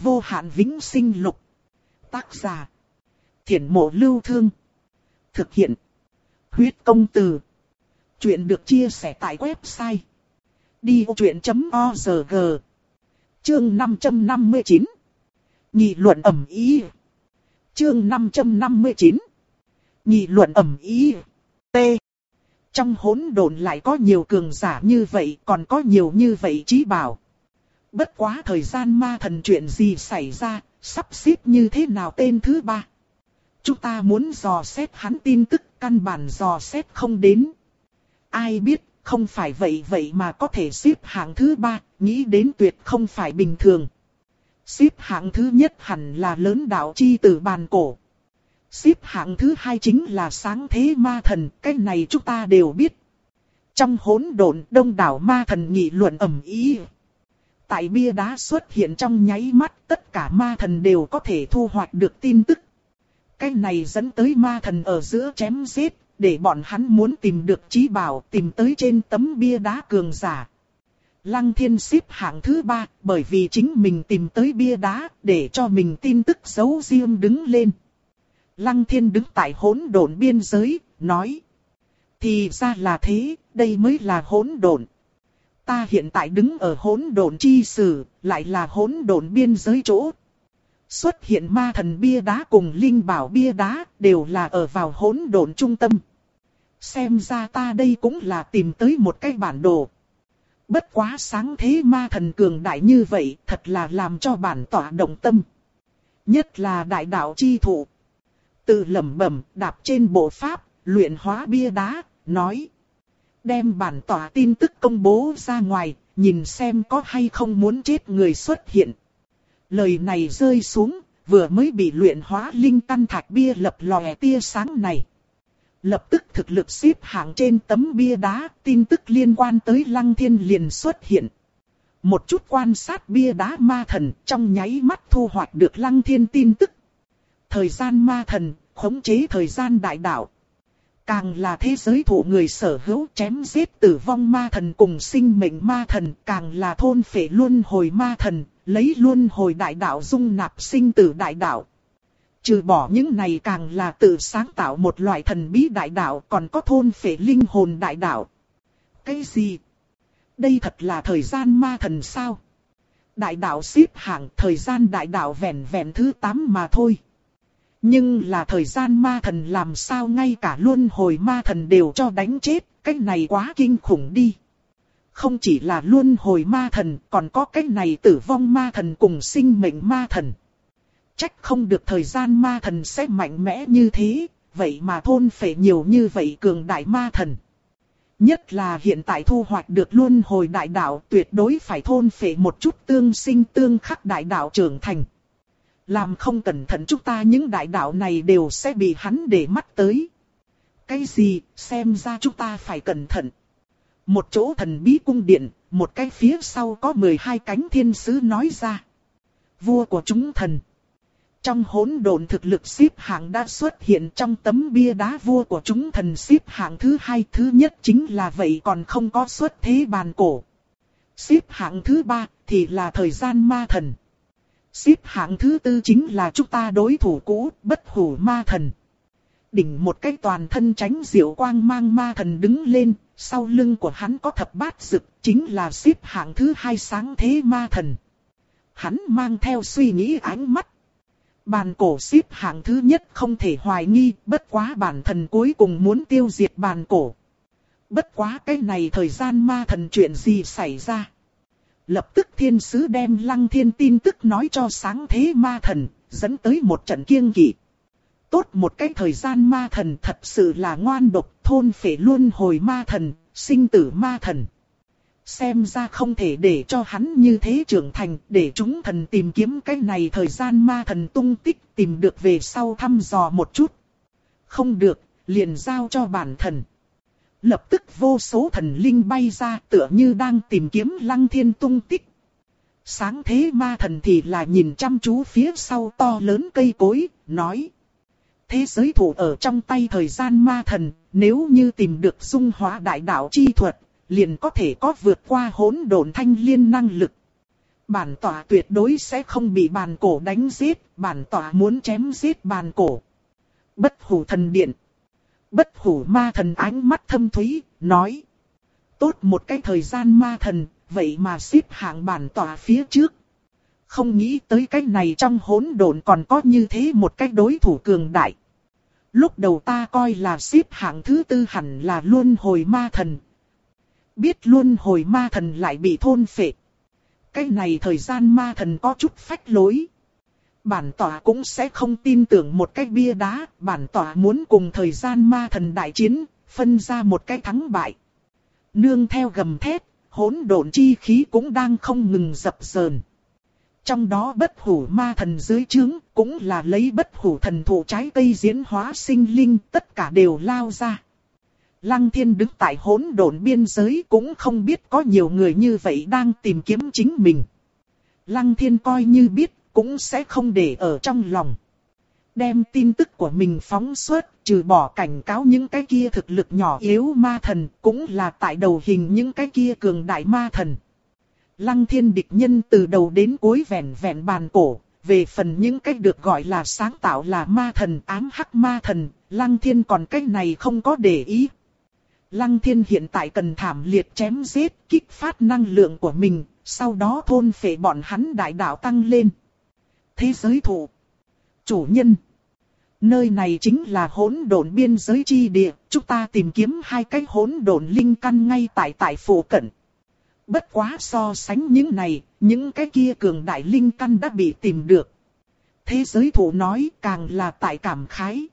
vô hạn vĩnh sinh lục. Tác giả. Thiển mộ lưu thương. Thực hiện. Huyết công từ. Chuyện được chia sẻ tại website. Đi vô chuyện.org Chương 559 Nghị luận ẩm ý Chương 559 Nghị luận ẩm ý T Trong hỗn độn lại có nhiều cường giả như vậy, còn có nhiều như vậy trí bảo Bất quá thời gian ma thần chuyện gì xảy ra Sắp xếp như thế nào tên thứ ba Chúng ta muốn dò xét hắn tin tức căn bản dò xét không đến Ai biết không phải vậy vậy mà có thể xếp hạng thứ ba, nghĩ đến tuyệt không phải bình thường. Xếp hạng thứ nhất hẳn là lớn đạo chi từ bàn cổ. Xếp hạng thứ hai chính là sáng thế ma thần, cái này chúng ta đều biết. Trong hỗn độn đông đảo ma thần nghị luận ầm ý. Tại bia đá xuất hiện trong nháy mắt, tất cả ma thần đều có thể thu hoạch được tin tức. Cái này dẫn tới ma thần ở giữa chém giết, để bọn hắn muốn tìm được trí bảo tìm tới trên tấm bia đá cường giả. Lăng thiên xếp hạng thứ ba bởi vì chính mình tìm tới bia đá để cho mình tin tức xấu riêng đứng lên. Lăng thiên đứng tại hỗn độn biên giới, nói. Thì ra là thế, đây mới là hỗn độn. Ta hiện tại đứng ở hỗn độn chi sử, lại là hỗn độn biên giới chỗ. Xuất hiện ma thần bia đá cùng linh bảo bia đá, đều là ở vào hỗn độn trung tâm. Xem ra ta đây cũng là tìm tới một cái bản đồ. Bất quá sáng thế ma thần cường đại như vậy, thật là làm cho bản tỏa động tâm. Nhất là đại đạo chi thụ. Từ lẩm bẩm, đạp trên bộ pháp, luyện hóa bia đá, nói. Đem bản tỏa tin tức công bố ra ngoài, nhìn xem có hay không muốn chết người xuất hiện. Lời này rơi xuống, vừa mới bị luyện hóa linh căn thạch bia lập lòe tia sáng này. Lập tức thực lực xếp hạng trên tấm bia đá, tin tức liên quan tới Lăng Thiên liền xuất hiện. Một chút quan sát bia đá ma thần trong nháy mắt thu hoạch được Lăng Thiên tin tức. Thời gian ma thần, khống chế thời gian đại đạo. Càng là thế giới thụ người sở hữu chém giết tử vong ma thần cùng sinh mệnh ma thần, càng là thôn phệ luân hồi ma thần, lấy luân hồi đại đạo dung nạp sinh tử đại đạo. Trừ bỏ những này càng là tự sáng tạo một loại thần bí đại đạo còn có thôn phệ linh hồn đại đạo. Cái gì? Đây thật là thời gian ma thần sao? Đại đạo xếp hạng thời gian đại đạo vẹn vẹn thứ 8 mà thôi. Nhưng là thời gian ma thần làm sao ngay cả luân hồi ma thần đều cho đánh chết, cái này quá kinh khủng đi. Không chỉ là luân hồi ma thần, còn có cái này tử vong ma thần cùng sinh mệnh ma thần. Trách không được thời gian ma thần sẽ mạnh mẽ như thế, vậy mà thôn phệ nhiều như vậy cường đại ma thần. Nhất là hiện tại thu hoạch được luân hồi đại đạo tuyệt đối phải thôn phệ một chút tương sinh tương khắc đại đạo trưởng thành. Làm không cẩn thận chúng ta những đại đạo này đều sẽ bị hắn để mắt tới. Cái gì, xem ra chúng ta phải cẩn thận. Một chỗ thần bí cung điện, một cái phía sau có 12 cánh thiên sứ nói ra. Vua của chúng thần. Trong hỗn độn thực lực xếp hạng đã xuất hiện trong tấm bia đá vua của chúng thần xếp hạng thứ hai thứ nhất chính là vậy còn không có xuất thế bàn cổ. Xếp hạng thứ ba thì là thời gian ma thần. Xếp hạng thứ tư chính là chúng ta đối thủ cũ bất hủ ma thần. Đỉnh một cái toàn thân tránh diệu quang mang ma thần đứng lên, sau lưng của hắn có thập bát dực, chính là xếp hạng thứ hai sáng thế ma thần. Hắn mang theo suy nghĩ ánh mắt Bàn cổ xếp hạng thứ nhất không thể hoài nghi, bất quá bản thần cuối cùng muốn tiêu diệt bàn cổ. Bất quá cái này thời gian ma thần chuyện gì xảy ra. Lập tức thiên sứ đem lăng thiên tin tức nói cho sáng thế ma thần, dẫn tới một trận kiêng kỵ. Tốt một cái thời gian ma thần thật sự là ngoan độc, thôn phệ luôn hồi ma thần, sinh tử ma thần. Xem ra không thể để cho hắn như thế trưởng thành, để chúng thần tìm kiếm cái này thời gian ma thần tung tích tìm được về sau thăm dò một chút. Không được, liền giao cho bản thần. Lập tức vô số thần linh bay ra tựa như đang tìm kiếm lăng thiên tung tích. Sáng thế ma thần thì là nhìn chăm chú phía sau to lớn cây cối, nói. Thế giới thủ ở trong tay thời gian ma thần, nếu như tìm được dung hóa đại đạo chi thuật, liền có thể có vượt qua hỗn độn thanh liên năng lực. Bản tỏa tuyệt đối sẽ không bị bàn cổ đánh giết, bản tỏa muốn chém giết bàn cổ. Bất hủ thần điện. Bất hủ ma thần ánh mắt thâm thúy, nói. Tốt một cái thời gian ma thần, vậy mà xếp hạng bản tỏa phía trước. Không nghĩ tới cái này trong hỗn độn còn có như thế một cái đối thủ cường đại. Lúc đầu ta coi là xếp hạng thứ tư hẳn là luân hồi ma thần. Biết luân hồi ma thần lại bị thôn phệ. Cái này thời gian ma thần có chút phách lối. Bản tỏa cũng sẽ không tin tưởng một cái bia đá, bản tỏa muốn cùng thời gian ma thần đại chiến, phân ra một cái thắng bại. Nương theo gầm thét, hỗn độn chi khí cũng đang không ngừng dập dờn. Trong đó bất hủ ma thần dưới trướng, cũng là lấy bất hủ thần thụ trái cây diễn hóa sinh linh, tất cả đều lao ra. Lăng thiên đứng tại hỗn độn biên giới cũng không biết có nhiều người như vậy đang tìm kiếm chính mình. Lăng thiên coi như biết, cũng sẽ không để ở trong lòng. Đem tin tức của mình phóng xuất, trừ bỏ cảnh cáo những cái kia thực lực nhỏ yếu ma thần, cũng là tại đầu hình những cái kia cường đại ma thần. Lăng thiên địch nhân từ đầu đến cuối vẹn vẹn bàn cổ, về phần những cách được gọi là sáng tạo là ma thần ám hắc ma thần, lăng thiên còn cách này không có để ý. Lăng thiên hiện tại cần thảm liệt chém giết, kích phát năng lượng của mình, sau đó thôn phệ bọn hắn đại đạo tăng lên. Thế giới thủ. Chủ nhân. Nơi này chính là hỗn độn biên giới chi địa, chúng ta tìm kiếm hai cái hỗn độn linh căn ngay tại tại phủ cận. Bất quá so sánh những này, những cái kia cường đại linh căn đã bị tìm được. Thế giới thủ nói càng là tại cảm khái.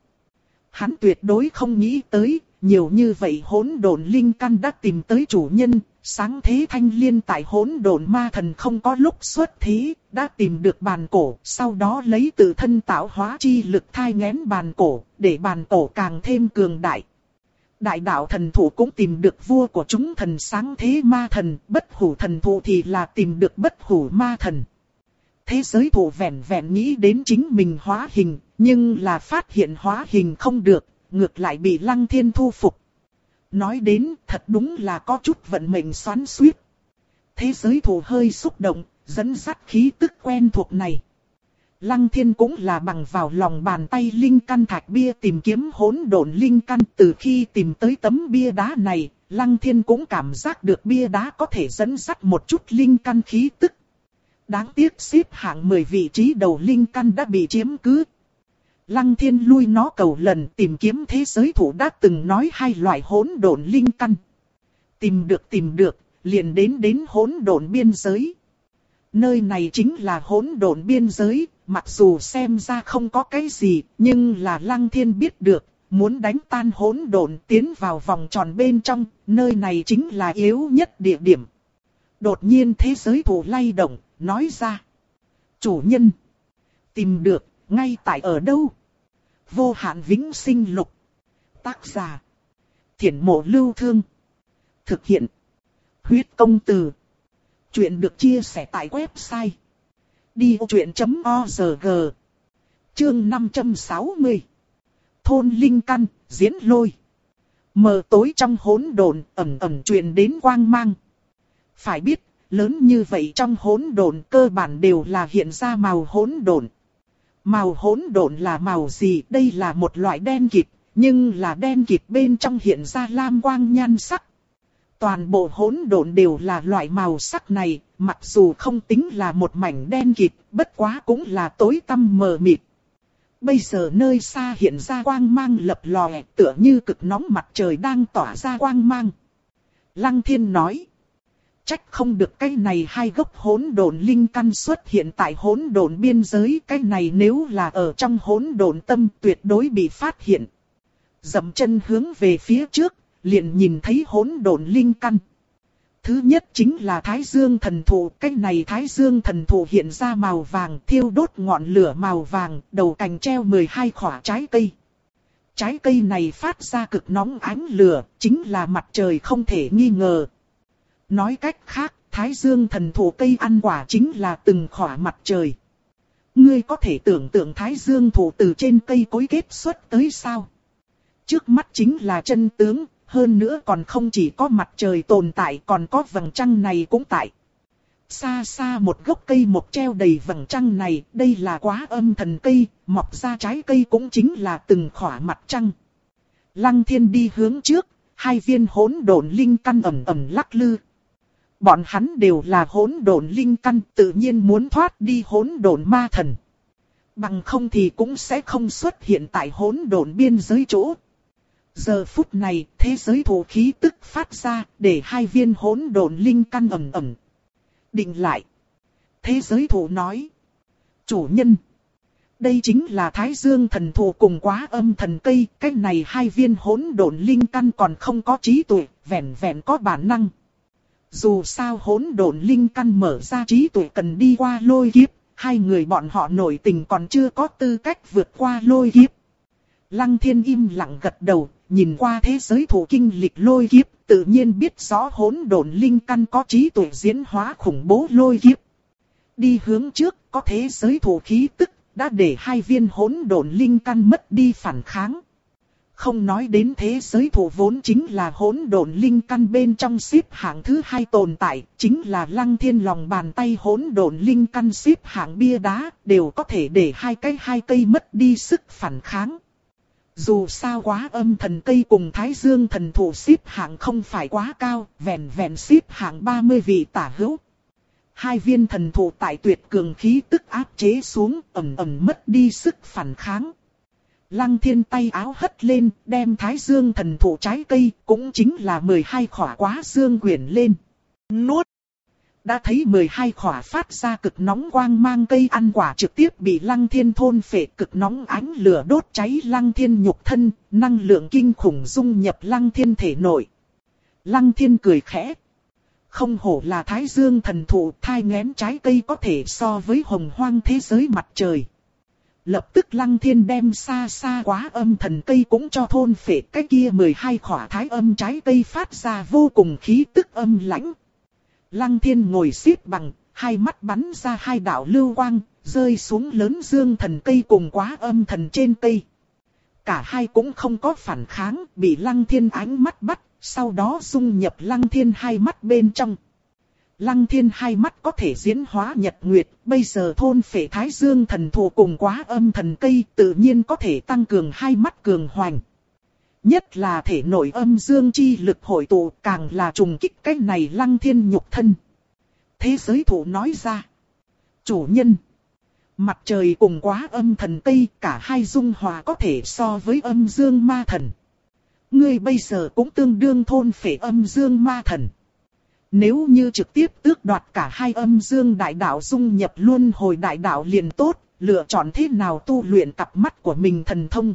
Hắn tuyệt đối không nghĩ tới, nhiều như vậy hỗn độn linh căn đã tìm tới chủ nhân, sáng thế thanh liên tại hỗn độn ma thần không có lúc xuất thế, đã tìm được bàn cổ, sau đó lấy tự thân tạo hóa chi lực thai ngén bàn cổ, để bàn cổ càng thêm cường đại. Đại đạo thần thủ cũng tìm được vua của chúng thần sáng thế ma thần, bất hủ thần thủ thì là tìm được bất hủ ma thần. Thế giới thủ vẹn vẹn nghĩ đến chính mình hóa hình, nhưng là phát hiện hóa hình không được, ngược lại bị lăng thiên thu phục. Nói đến thật đúng là có chút vận mệnh xoắn xuýt Thế giới thủ hơi xúc động, dẫn dắt khí tức quen thuộc này. Lăng thiên cũng là bằng vào lòng bàn tay linh căn thạch bia tìm kiếm hỗn độn linh căn từ khi tìm tới tấm bia đá này, lăng thiên cũng cảm giác được bia đá có thể dẫn dắt một chút linh căn khí tức. Đáng tiếc xếp hạng 10 vị trí đầu linh căn đã bị chiếm cứ. Lăng thiên lui nó cầu lần tìm kiếm thế giới thủ đã từng nói hai loại hỗn độn linh căn. Tìm được tìm được, liền đến đến hỗn độn biên giới. Nơi này chính là hỗn độn biên giới, mặc dù xem ra không có cái gì, nhưng là lăng thiên biết được, muốn đánh tan hỗn độn tiến vào vòng tròn bên trong, nơi này chính là yếu nhất địa điểm. Đột nhiên thế giới thủ lay động, nói ra. Chủ nhân, tìm được, ngay tại ở đâu? Vô hạn vĩnh sinh lục. Tác giả. Thiển mộ lưu thương. Thực hiện. Huyết công từ. Chuyện được chia sẻ tại website. Đi vô chuyện.org Chương 560 Thôn Linh Căn, Diễn Lôi Mờ tối trong hỗn độn ẩm ẩm truyền đến quang mang. Phải biết, lớn như vậy trong hỗn độn cơ bản đều là hiện ra màu hỗn độn. Màu hỗn độn là màu gì? Đây là một loại đen kịt, nhưng là đen kịt bên trong hiện ra lam quang nhan sắc. Toàn bộ hỗn độn đều là loại màu sắc này, mặc dù không tính là một mảnh đen kịt, bất quá cũng là tối tăm mờ mịt. Bây giờ nơi xa hiện ra quang mang lập lòe, tựa như cực nóng mặt trời đang tỏa ra quang mang. Lăng thiên nói. Trách không được cái này hai gốc hỗn độn linh căn xuất hiện tại hỗn độn biên giới, cái này nếu là ở trong hỗn độn tâm tuyệt đối bị phát hiện. Dậm chân hướng về phía trước, liền nhìn thấy hỗn độn linh căn. Thứ nhất chính là Thái Dương thần thụ, cái này Thái Dương thần thụ hiện ra màu vàng, thiêu đốt ngọn lửa màu vàng, đầu cành treo 12 khỏa trái cây. Trái cây này phát ra cực nóng ánh lửa, chính là mặt trời không thể nghi ngờ. Nói cách khác, Thái Dương thần thụ cây ăn quả chính là từng khỏa mặt trời. Ngươi có thể tưởng tượng Thái Dương thụ từ trên cây cối kết xuất tới sao? Trước mắt chính là chân tướng, hơn nữa còn không chỉ có mặt trời tồn tại còn có vầng trăng này cũng tại. Xa xa một gốc cây một treo đầy vầng trăng này, đây là quá âm thần cây, mọc ra trái cây cũng chính là từng khỏa mặt trăng. Lăng thiên đi hướng trước, hai viên hỗn độn linh căn ẩm ẩm lắc lư. Bọn hắn đều là hỗn độn linh căn, tự nhiên muốn thoát đi hỗn độn ma thần. Bằng không thì cũng sẽ không xuất hiện tại hỗn độn biên giới chỗ. Giờ phút này, thế giới thổ khí tức phát ra, để hai viên hỗn độn linh căn ẩm ẩm. Định lại. Thế giới thổ nói. Chủ nhân. Đây chính là Thái Dương thần thụ cùng quá âm thần cây, cái này hai viên hỗn độn linh căn còn không có trí tuệ, vẹn vẹn có bản năng. Dù sao hỗn độn linh căn mở ra trí tuệ cần đi qua lôi kiếp, hai người bọn họ nổi tình còn chưa có tư cách vượt qua lôi kiếp. Lăng thiên im lặng gật đầu, nhìn qua thế giới thủ kinh lịch lôi kiếp, tự nhiên biết rõ hỗn độn linh căn có trí tuệ diễn hóa khủng bố lôi kiếp. Đi hướng trước, có thế giới thủ khí tức, đã để hai viên hỗn độn linh căn mất đi phản kháng. Không nói đến thế giới thủ vốn chính là hỗn độn linh căn bên trong xếp hạng thứ hai tồn tại, chính là lăng thiên lòng bàn tay hỗn độn linh căn xếp hạng bia đá, đều có thể để hai cái hai cây mất đi sức phản kháng. Dù sao quá âm thần cây cùng thái dương thần thủ xếp hạng không phải quá cao, vẹn vẹn xếp hạng 30 vị tả hữu. Hai viên thần thủ tại tuyệt cường khí tức áp chế xuống, ẩm ẩm mất đi sức phản kháng. Lăng thiên tay áo hất lên, đem thái dương thần thụ trái cây, cũng chính là 12 khỏa quá dương quyển lên. Nuốt! Đã thấy 12 khỏa phát ra cực nóng quang mang cây ăn quả trực tiếp bị lăng thiên thôn phệ cực nóng ánh lửa đốt cháy lăng thiên nhục thân, năng lượng kinh khủng dung nhập lăng thiên thể nội. Lăng thiên cười khẽ. Không hổ là thái dương thần thụ thai ngén trái cây có thể so với hồng hoang thế giới mặt trời. Lập tức lăng thiên đem xa xa quá âm thần cây cũng cho thôn phệ cái kia 12 khỏa thái âm trái cây phát ra vô cùng khí tức âm lãnh. Lăng thiên ngồi xếp bằng, hai mắt bắn ra hai đạo lưu quang, rơi xuống lớn dương thần cây cùng quá âm thần trên cây. Cả hai cũng không có phản kháng, bị lăng thiên ánh mắt bắt, sau đó dung nhập lăng thiên hai mắt bên trong. Lăng thiên hai mắt có thể diễn hóa nhật nguyệt, bây giờ thôn phệ thái dương thần thù cùng quá âm thần cây tự nhiên có thể tăng cường hai mắt cường hoành. Nhất là thể nội âm dương chi lực hội tụ càng là trùng kích cái này lăng thiên nhục thân. Thế giới thủ nói ra. Chủ nhân. Mặt trời cùng quá âm thần cây cả hai dung hòa có thể so với âm dương ma thần. Ngươi bây giờ cũng tương đương thôn phệ âm dương ma thần. Nếu như trực tiếp tước đoạt cả hai âm dương đại đạo dung nhập luôn hồi đại đạo liền tốt, lựa chọn thế nào tu luyện cặp mắt của mình thần thông.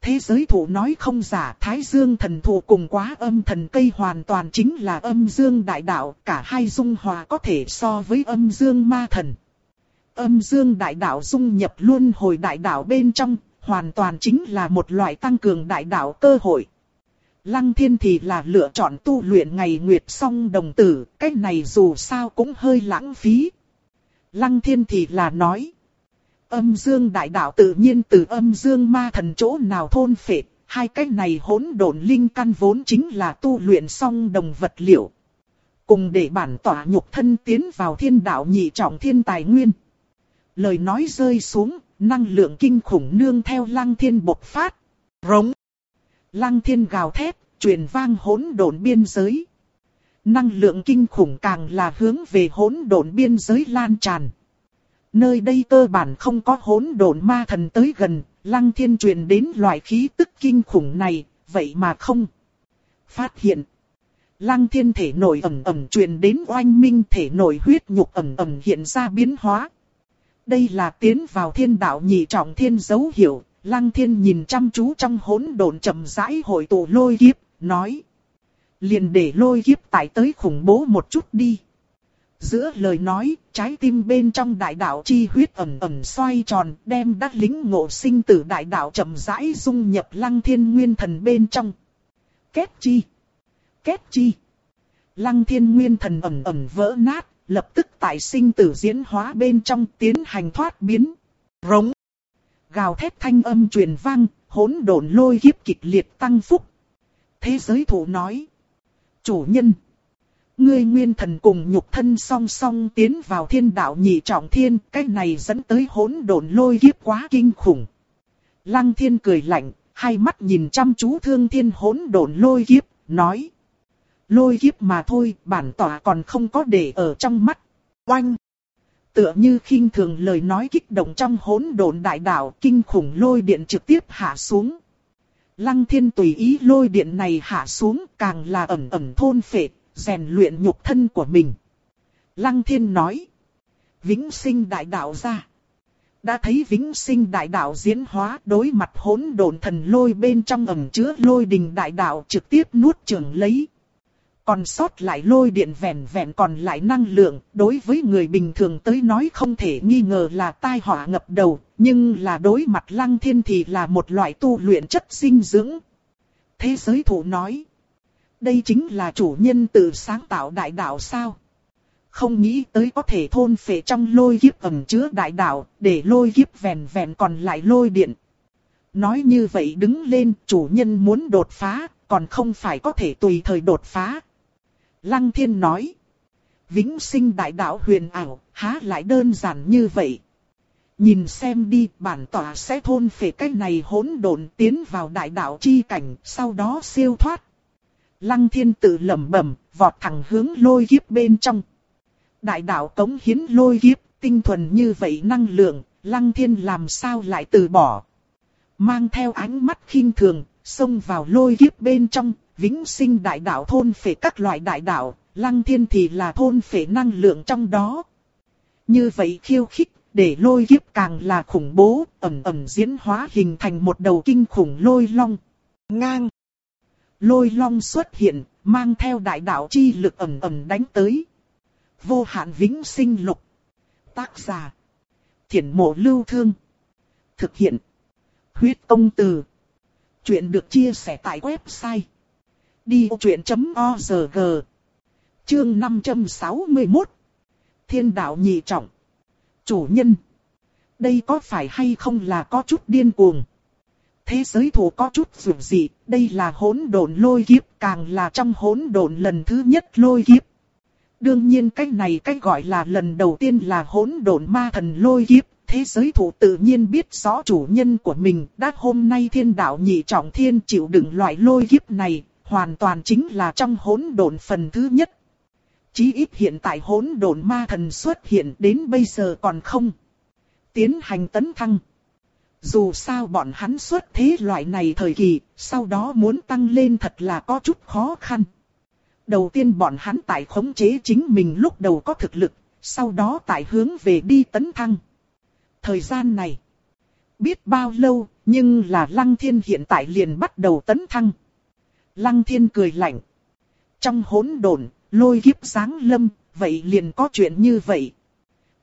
Thế giới thủ nói không giả Thái Dương thần thụ cùng quá âm thần cây hoàn toàn chính là âm dương đại đạo, cả hai dung hòa có thể so với âm dương ma thần. Âm dương đại đạo dung nhập luôn hồi đại đạo bên trong, hoàn toàn chính là một loại tăng cường đại đạo cơ hội. Lăng thiên thì là lựa chọn tu luyện ngày nguyệt song đồng tử, cái này dù sao cũng hơi lãng phí. Lăng thiên thì là nói. Âm dương đại đạo tự nhiên từ âm dương ma thần chỗ nào thôn phệ, hai cái này hỗn độn linh căn vốn chính là tu luyện song đồng vật liệu. Cùng để bản tỏa nhục thân tiến vào thiên đạo nhị trọng thiên tài nguyên. Lời nói rơi xuống, năng lượng kinh khủng nương theo lăng thiên bộc phát. Rống. Lăng thiên gào thét, truyền vang hỗn độn biên giới. Năng lượng kinh khủng càng là hướng về hỗn độn biên giới lan tràn. Nơi đây cơ bản không có hỗn độn ma thần tới gần, lăng thiên truyền đến loại khí tức kinh khủng này, vậy mà không. Phát hiện. Lăng thiên thể nổi ẩm ẩm truyền đến oanh minh thể nổi huyết nhục ẩm ẩm hiện ra biến hóa. Đây là tiến vào thiên đạo nhị trọng thiên dấu hiệu, lăng thiên nhìn chăm chú trong hỗn độn chậm rãi hội tụ lôi kiếp, nói. Liền để lôi kiếp tại tới khủng bố một chút đi. Giữa lời nói, trái tim bên trong đại đạo chi huyết ẩm ẩm xoay tròn, đem đắc lính ngộ sinh tử đại đạo chậm rãi dung nhập lăng thiên nguyên thần bên trong. Kết chi? Kết chi? Lăng thiên nguyên thần ẩm ẩm vỡ nát, lập tức tại sinh tử diễn hóa bên trong tiến hành thoát biến. Rống. Gào thét thanh âm truyền vang, hỗn độn lôi kiếp kịch liệt tăng phúc. Thế giới thủ nói. Chủ nhân. ngươi nguyên thần cùng nhục thân song song tiến vào thiên đạo nhị trọng thiên, cái này dẫn tới hỗn độn lôi kiếp quá kinh khủng. Lăng thiên cười lạnh, hai mắt nhìn chăm chú thương thiên hỗn độn lôi kiếp, nói. Lôi kiếp mà thôi, bản tỏa còn không có để ở trong mắt. Oanh! Tựa như khinh thường lời nói kích động trong hỗn độn đại đạo, kinh khủng lôi điện trực tiếp hạ xuống. Lăng thiên tùy ý lôi điện này hạ xuống càng là ẩm ẩm thôn phệ, rèn luyện nhục thân của mình. Lăng thiên nói. Vĩnh sinh đại đạo ra. Đã thấy vĩnh sinh đại đạo diễn hóa đối mặt hỗn độn thần lôi bên trong ẩm chứa lôi đình đại đạo trực tiếp nuốt chửng lấy. Còn sót lại lôi điện vẹn vẹn còn lại năng lượng, đối với người bình thường tới nói không thể nghi ngờ là tai họa ngập đầu, nhưng là đối mặt lăng thiên thì là một loại tu luyện chất sinh dưỡng. Thế giới thủ nói, đây chính là chủ nhân tự sáng tạo đại đạo sao? Không nghĩ tới có thể thôn phệ trong lôi kiếp ẩm chứa đại đạo, để lôi kiếp vẹn vẹn còn lại lôi điện. Nói như vậy đứng lên, chủ nhân muốn đột phá, còn không phải có thể tùy thời đột phá. Lăng thiên nói. Vĩnh sinh đại đạo huyền ảo, há lại đơn giản như vậy. Nhìn xem đi, bản tỏa sẽ thôn phệ cái này hỗn độn tiến vào đại đạo chi cảnh, sau đó siêu thoát. Lăng thiên tự lẩm bẩm, vọt thẳng hướng lôi kiếp bên trong. Đại đạo cống hiến lôi kiếp, tinh thuần như vậy năng lượng, lăng thiên làm sao lại từ bỏ. Mang theo ánh mắt khinh thường, xông vào lôi kiếp bên trong, vĩnh sinh đại đạo thôn phệ các loại đại đạo, lăng thiên thì là thôn phệ năng lượng trong đó. Như vậy khiêu khích, để lôi kiếp càng là khủng bố, ẩm ẩm diễn hóa hình thành một đầu kinh khủng lôi long. Ngang! Lôi long xuất hiện, mang theo đại đạo chi lực ẩm ẩm đánh tới. Vô hạn vĩnh sinh lục. Tác giả. Thiển mộ lưu thương. Thực hiện. Huyết công từ. Chuyện được chia sẻ tại website đi truyện.org. Chương 561. Thiên đạo nhị trọng. Chủ nhân. Đây có phải hay không là có chút điên cuồng? Thế giới thủ có chút dù gì, đây là hỗn độn lôi kiếp, càng là trong hỗn độn lần thứ nhất lôi kiếp. Đương nhiên cái này cái gọi là lần đầu tiên là hỗn độn ma thần lôi kiếp, thế giới thủ tự nhiên biết rõ chủ nhân của mình, đã hôm nay thiên đạo nhị trọng thiên chịu đựng loại lôi kiếp này, hoàn toàn chính là trong hỗn độn phần thứ nhất. Chí ít hiện tại hỗn độn ma thần xuất hiện đến bây giờ còn không. Tiến hành tấn thăng. Dù sao bọn hắn xuất thế loại này thời kỳ, sau đó muốn tăng lên thật là có chút khó khăn. Đầu tiên bọn hắn tại khống chế chính mình lúc đầu có thực lực, sau đó tại hướng về đi tấn thăng. Thời gian này, biết bao lâu, nhưng là Lăng Thiên hiện tại liền bắt đầu tấn thăng. Lăng thiên cười lạnh. Trong hỗn độn, lôi kiếp sáng lâm, vậy liền có chuyện như vậy.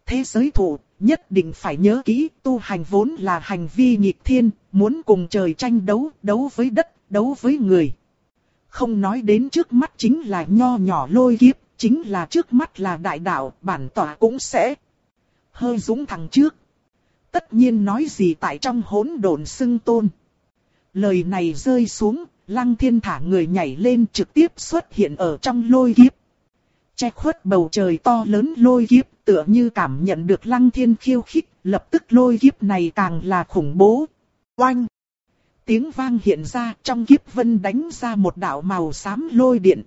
Thế giới thủ, nhất định phải nhớ kỹ, tu hành vốn là hành vi nghịch thiên, muốn cùng trời tranh đấu, đấu với đất, đấu với người. Không nói đến trước mắt chính là nho nhỏ lôi kiếp, chính là trước mắt là đại đạo, bản tỏa cũng sẽ hơi dũng thẳng trước. Tất nhiên nói gì tại trong hỗn độn xưng tôn. Lời này rơi xuống, Lăng thiên thả người nhảy lên trực tiếp xuất hiện ở trong lôi kiếp. Che khuất bầu trời to lớn lôi kiếp tựa như cảm nhận được lăng thiên khiêu khích, lập tức lôi kiếp này càng là khủng bố. Oanh! Tiếng vang hiện ra trong kiếp vân đánh ra một đạo màu xám lôi điện.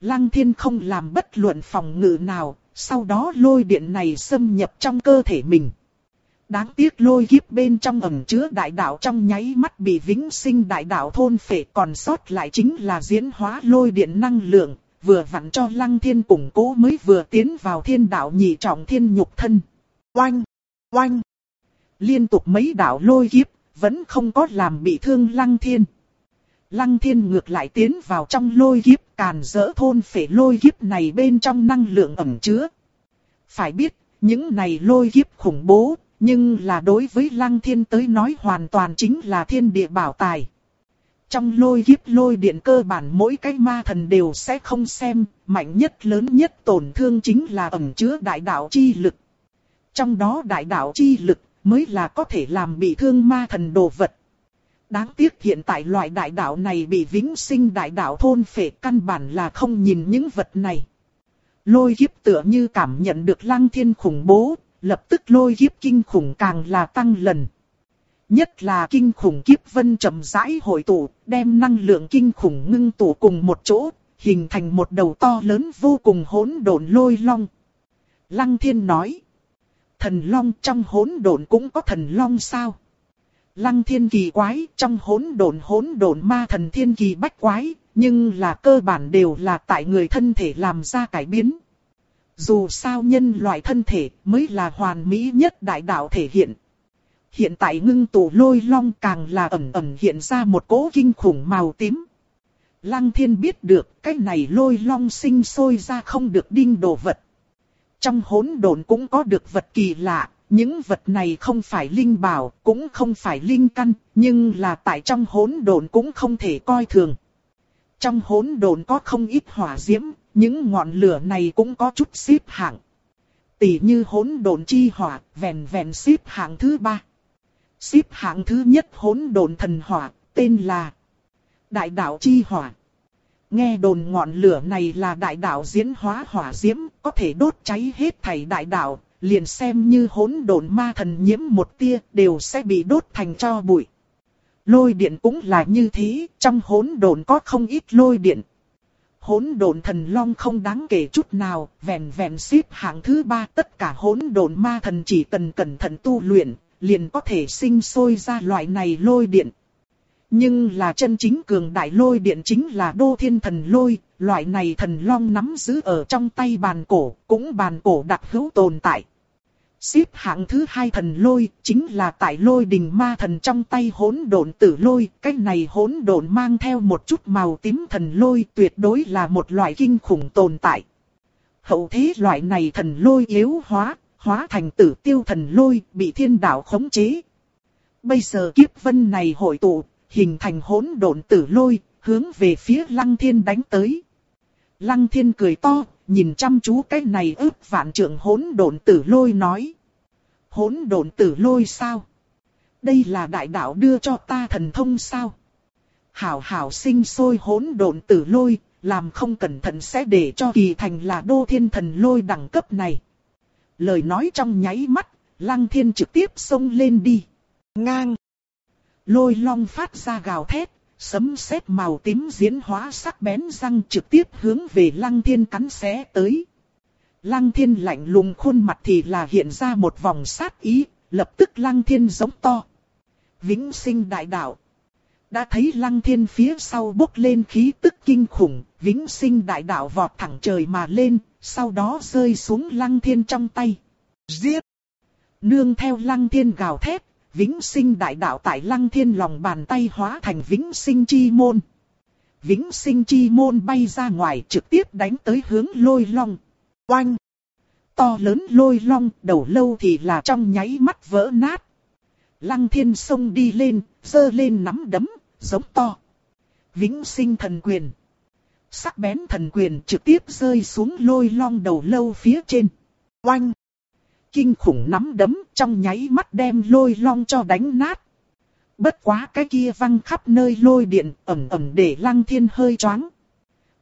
Lăng thiên không làm bất luận phòng ngự nào, sau đó lôi điện này xâm nhập trong cơ thể mình. Đáng tiếc lôi kiếp bên trong ẩn chứa đại đạo trong nháy mắt bị vĩnh sinh đại đạo thôn phệ còn sót lại chính là diễn hóa lôi điện năng lượng, vừa vặn cho lăng thiên củng cố mới vừa tiến vào thiên đạo nhị trọng thiên nhục thân. Oanh! Oanh! Liên tục mấy đạo lôi kiếp, vẫn không có làm bị thương lăng thiên. Lăng thiên ngược lại tiến vào trong lôi kiếp càn dỡ thôn phệ lôi kiếp này bên trong năng lượng ẩn chứa. Phải biết, những này lôi kiếp khủng bố, nhưng là đối với lăng thiên tới nói hoàn toàn chính là thiên địa bảo tài. Trong lôi kiếp lôi điện cơ bản mỗi cái ma thần đều sẽ không xem, mạnh nhất lớn nhất tổn thương chính là ẩn chứa đại đạo chi lực. Trong đó đại đạo chi lực mới là có thể làm bị thương ma thần đồ vật. Đáng tiếc hiện tại loại đại đạo này bị vĩnh sinh đại đạo thôn phệ căn bản là không nhìn những vật này. Lôi kiếp tựa như cảm nhận được lăng thiên khủng bố, lập tức lôi kiếp kinh khủng càng là tăng lần. Nhất là kinh khủng kiếp vân chậm rãi hội tụ, đem năng lượng kinh khủng ngưng tụ cùng một chỗ, hình thành một đầu to lớn vô cùng hỗn độn lôi long. Lăng thiên nói, thần long trong hỗn độn cũng có thần long sao? Lăng thiên kỳ quái, trong hỗn độn hỗn độn ma thần thiên kỳ bách quái, nhưng là cơ bản đều là tại người thân thể làm ra cải biến. Dù sao nhân loại thân thể mới là hoàn mỹ nhất đại đạo thể hiện. Hiện tại ngưng tụ lôi long càng là ẩn ẩn hiện ra một cỗ kinh khủng màu tím. Lăng thiên biết được cái này lôi long sinh sôi ra không được đinh đồ vật. Trong hỗn độn cũng có được vật kỳ lạ, những vật này không phải linh bảo, cũng không phải linh căn, nhưng là tại trong hỗn độn cũng không thể coi thường. Trong hỗn độn có không ít hỏa diễm, những ngọn lửa này cũng có chút xếp hạng. Tỷ như hỗn độn chi hỏa, vẹn vẹn xếp hạng thứ ba. Xếp hạng thứ nhất hỗn độn thần hỏa, tên là Đại đạo chi hỏa. Nghe đồn ngọn lửa này là đại đạo diễn hóa hỏa diễm, có thể đốt cháy hết thảy đại đạo, liền xem như hỗn độn ma thần nhiễm một tia, đều sẽ bị đốt thành cho bụi. Lôi điện cũng là như thế, trong hỗn độn có không ít lôi điện. Hỗn độn thần long không đáng kể chút nào, vẹn vẹn xếp hạng thứ ba tất cả hỗn độn ma thần chỉ cần cẩn thận tu luyện, liền có thể sinh sôi ra loại này lôi điện. Nhưng là chân chính cường đại lôi điện chính là đô thiên thần lôi, loại này thần long nắm giữ ở trong tay bàn cổ, cũng bàn cổ đặc hữu tồn tại. Xếp hạng thứ hai thần lôi, chính là tại lôi đình ma thần trong tay hỗn độn tử lôi, cái này hỗn độn mang theo một chút màu tím thần lôi tuyệt đối là một loại kinh khủng tồn tại. Hậu thế loại này thần lôi yếu hóa, hóa thành tử tiêu thần lôi, bị thiên đạo khống chế. Bây giờ kiếp vân này hội tụ, hình thành hỗn độn tử lôi, hướng về phía lăng thiên đánh tới. Lăng thiên cười to, nhìn chăm chú cái này ước vạn trưởng hỗn độn tử lôi nói. Hỗn độn tử lôi sao? Đây là đại đạo đưa cho ta thần thông sao? Hảo hảo sinh sôi hỗn độn tử lôi, làm không cẩn thận sẽ để cho kỳ thành là đô thiên thần lôi đẳng cấp này. Lời nói trong nháy mắt, lăng thiên trực tiếp xông lên đi. Ngang. Lôi long phát ra gào thét, sấm sét màu tím diễn hóa sắc bén răng trực tiếp hướng về lăng thiên cắn xé tới. Lăng thiên lạnh lùng khuôn mặt thì là hiện ra một vòng sát ý, lập tức lăng thiên giống to. Vĩnh sinh đại đạo. Đã thấy lăng thiên phía sau bốc lên khí tức kinh khủng, vĩnh sinh đại đạo vọt thẳng trời mà lên, sau đó rơi xuống lăng thiên trong tay. Giết! Nương theo lăng thiên gào thét, vĩnh sinh đại đạo tại lăng thiên lòng bàn tay hóa thành vĩnh sinh chi môn. Vĩnh sinh chi môn bay ra ngoài trực tiếp đánh tới hướng lôi long. Oanh! To lớn lôi long đầu lâu thì là trong nháy mắt vỡ nát. Lăng thiên sông đi lên, dơ lên nắm đấm, giống to. Vĩnh sinh thần quyền. Sắc bén thần quyền trực tiếp rơi xuống lôi long đầu lâu phía trên. Oanh! Kinh khủng nắm đấm trong nháy mắt đem lôi long cho đánh nát. Bất quá cái kia văng khắp nơi lôi điện ẩm ẩm để lăng thiên hơi choáng.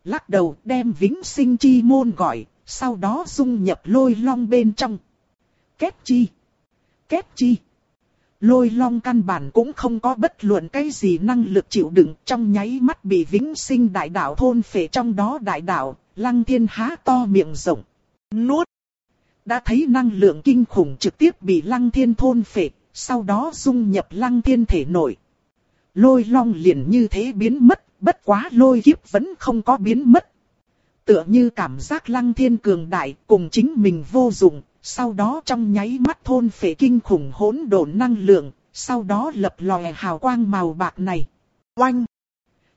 Lắc đầu đem vĩnh sinh chi môn gọi, sau đó dung nhập lôi long bên trong. Kết chi? Kết chi? Lôi long căn bản cũng không có bất luận cái gì năng lực chịu đựng trong nháy mắt bị vĩnh sinh đại đạo thôn phệ trong đó đại đạo, lăng thiên há to miệng rộng. Nuốt! Đã thấy năng lượng kinh khủng trực tiếp bị lăng thiên thôn phệ, sau đó dung nhập lăng thiên thể nội. Lôi long liền như thế biến mất, bất quá lôi kiếp vẫn không có biến mất. Tựa như cảm giác lăng thiên cường đại cùng chính mình vô dụng, sau đó trong nháy mắt thôn phệ kinh khủng hỗn độn năng lượng, sau đó lập lòe hào quang màu bạc này. Oanh!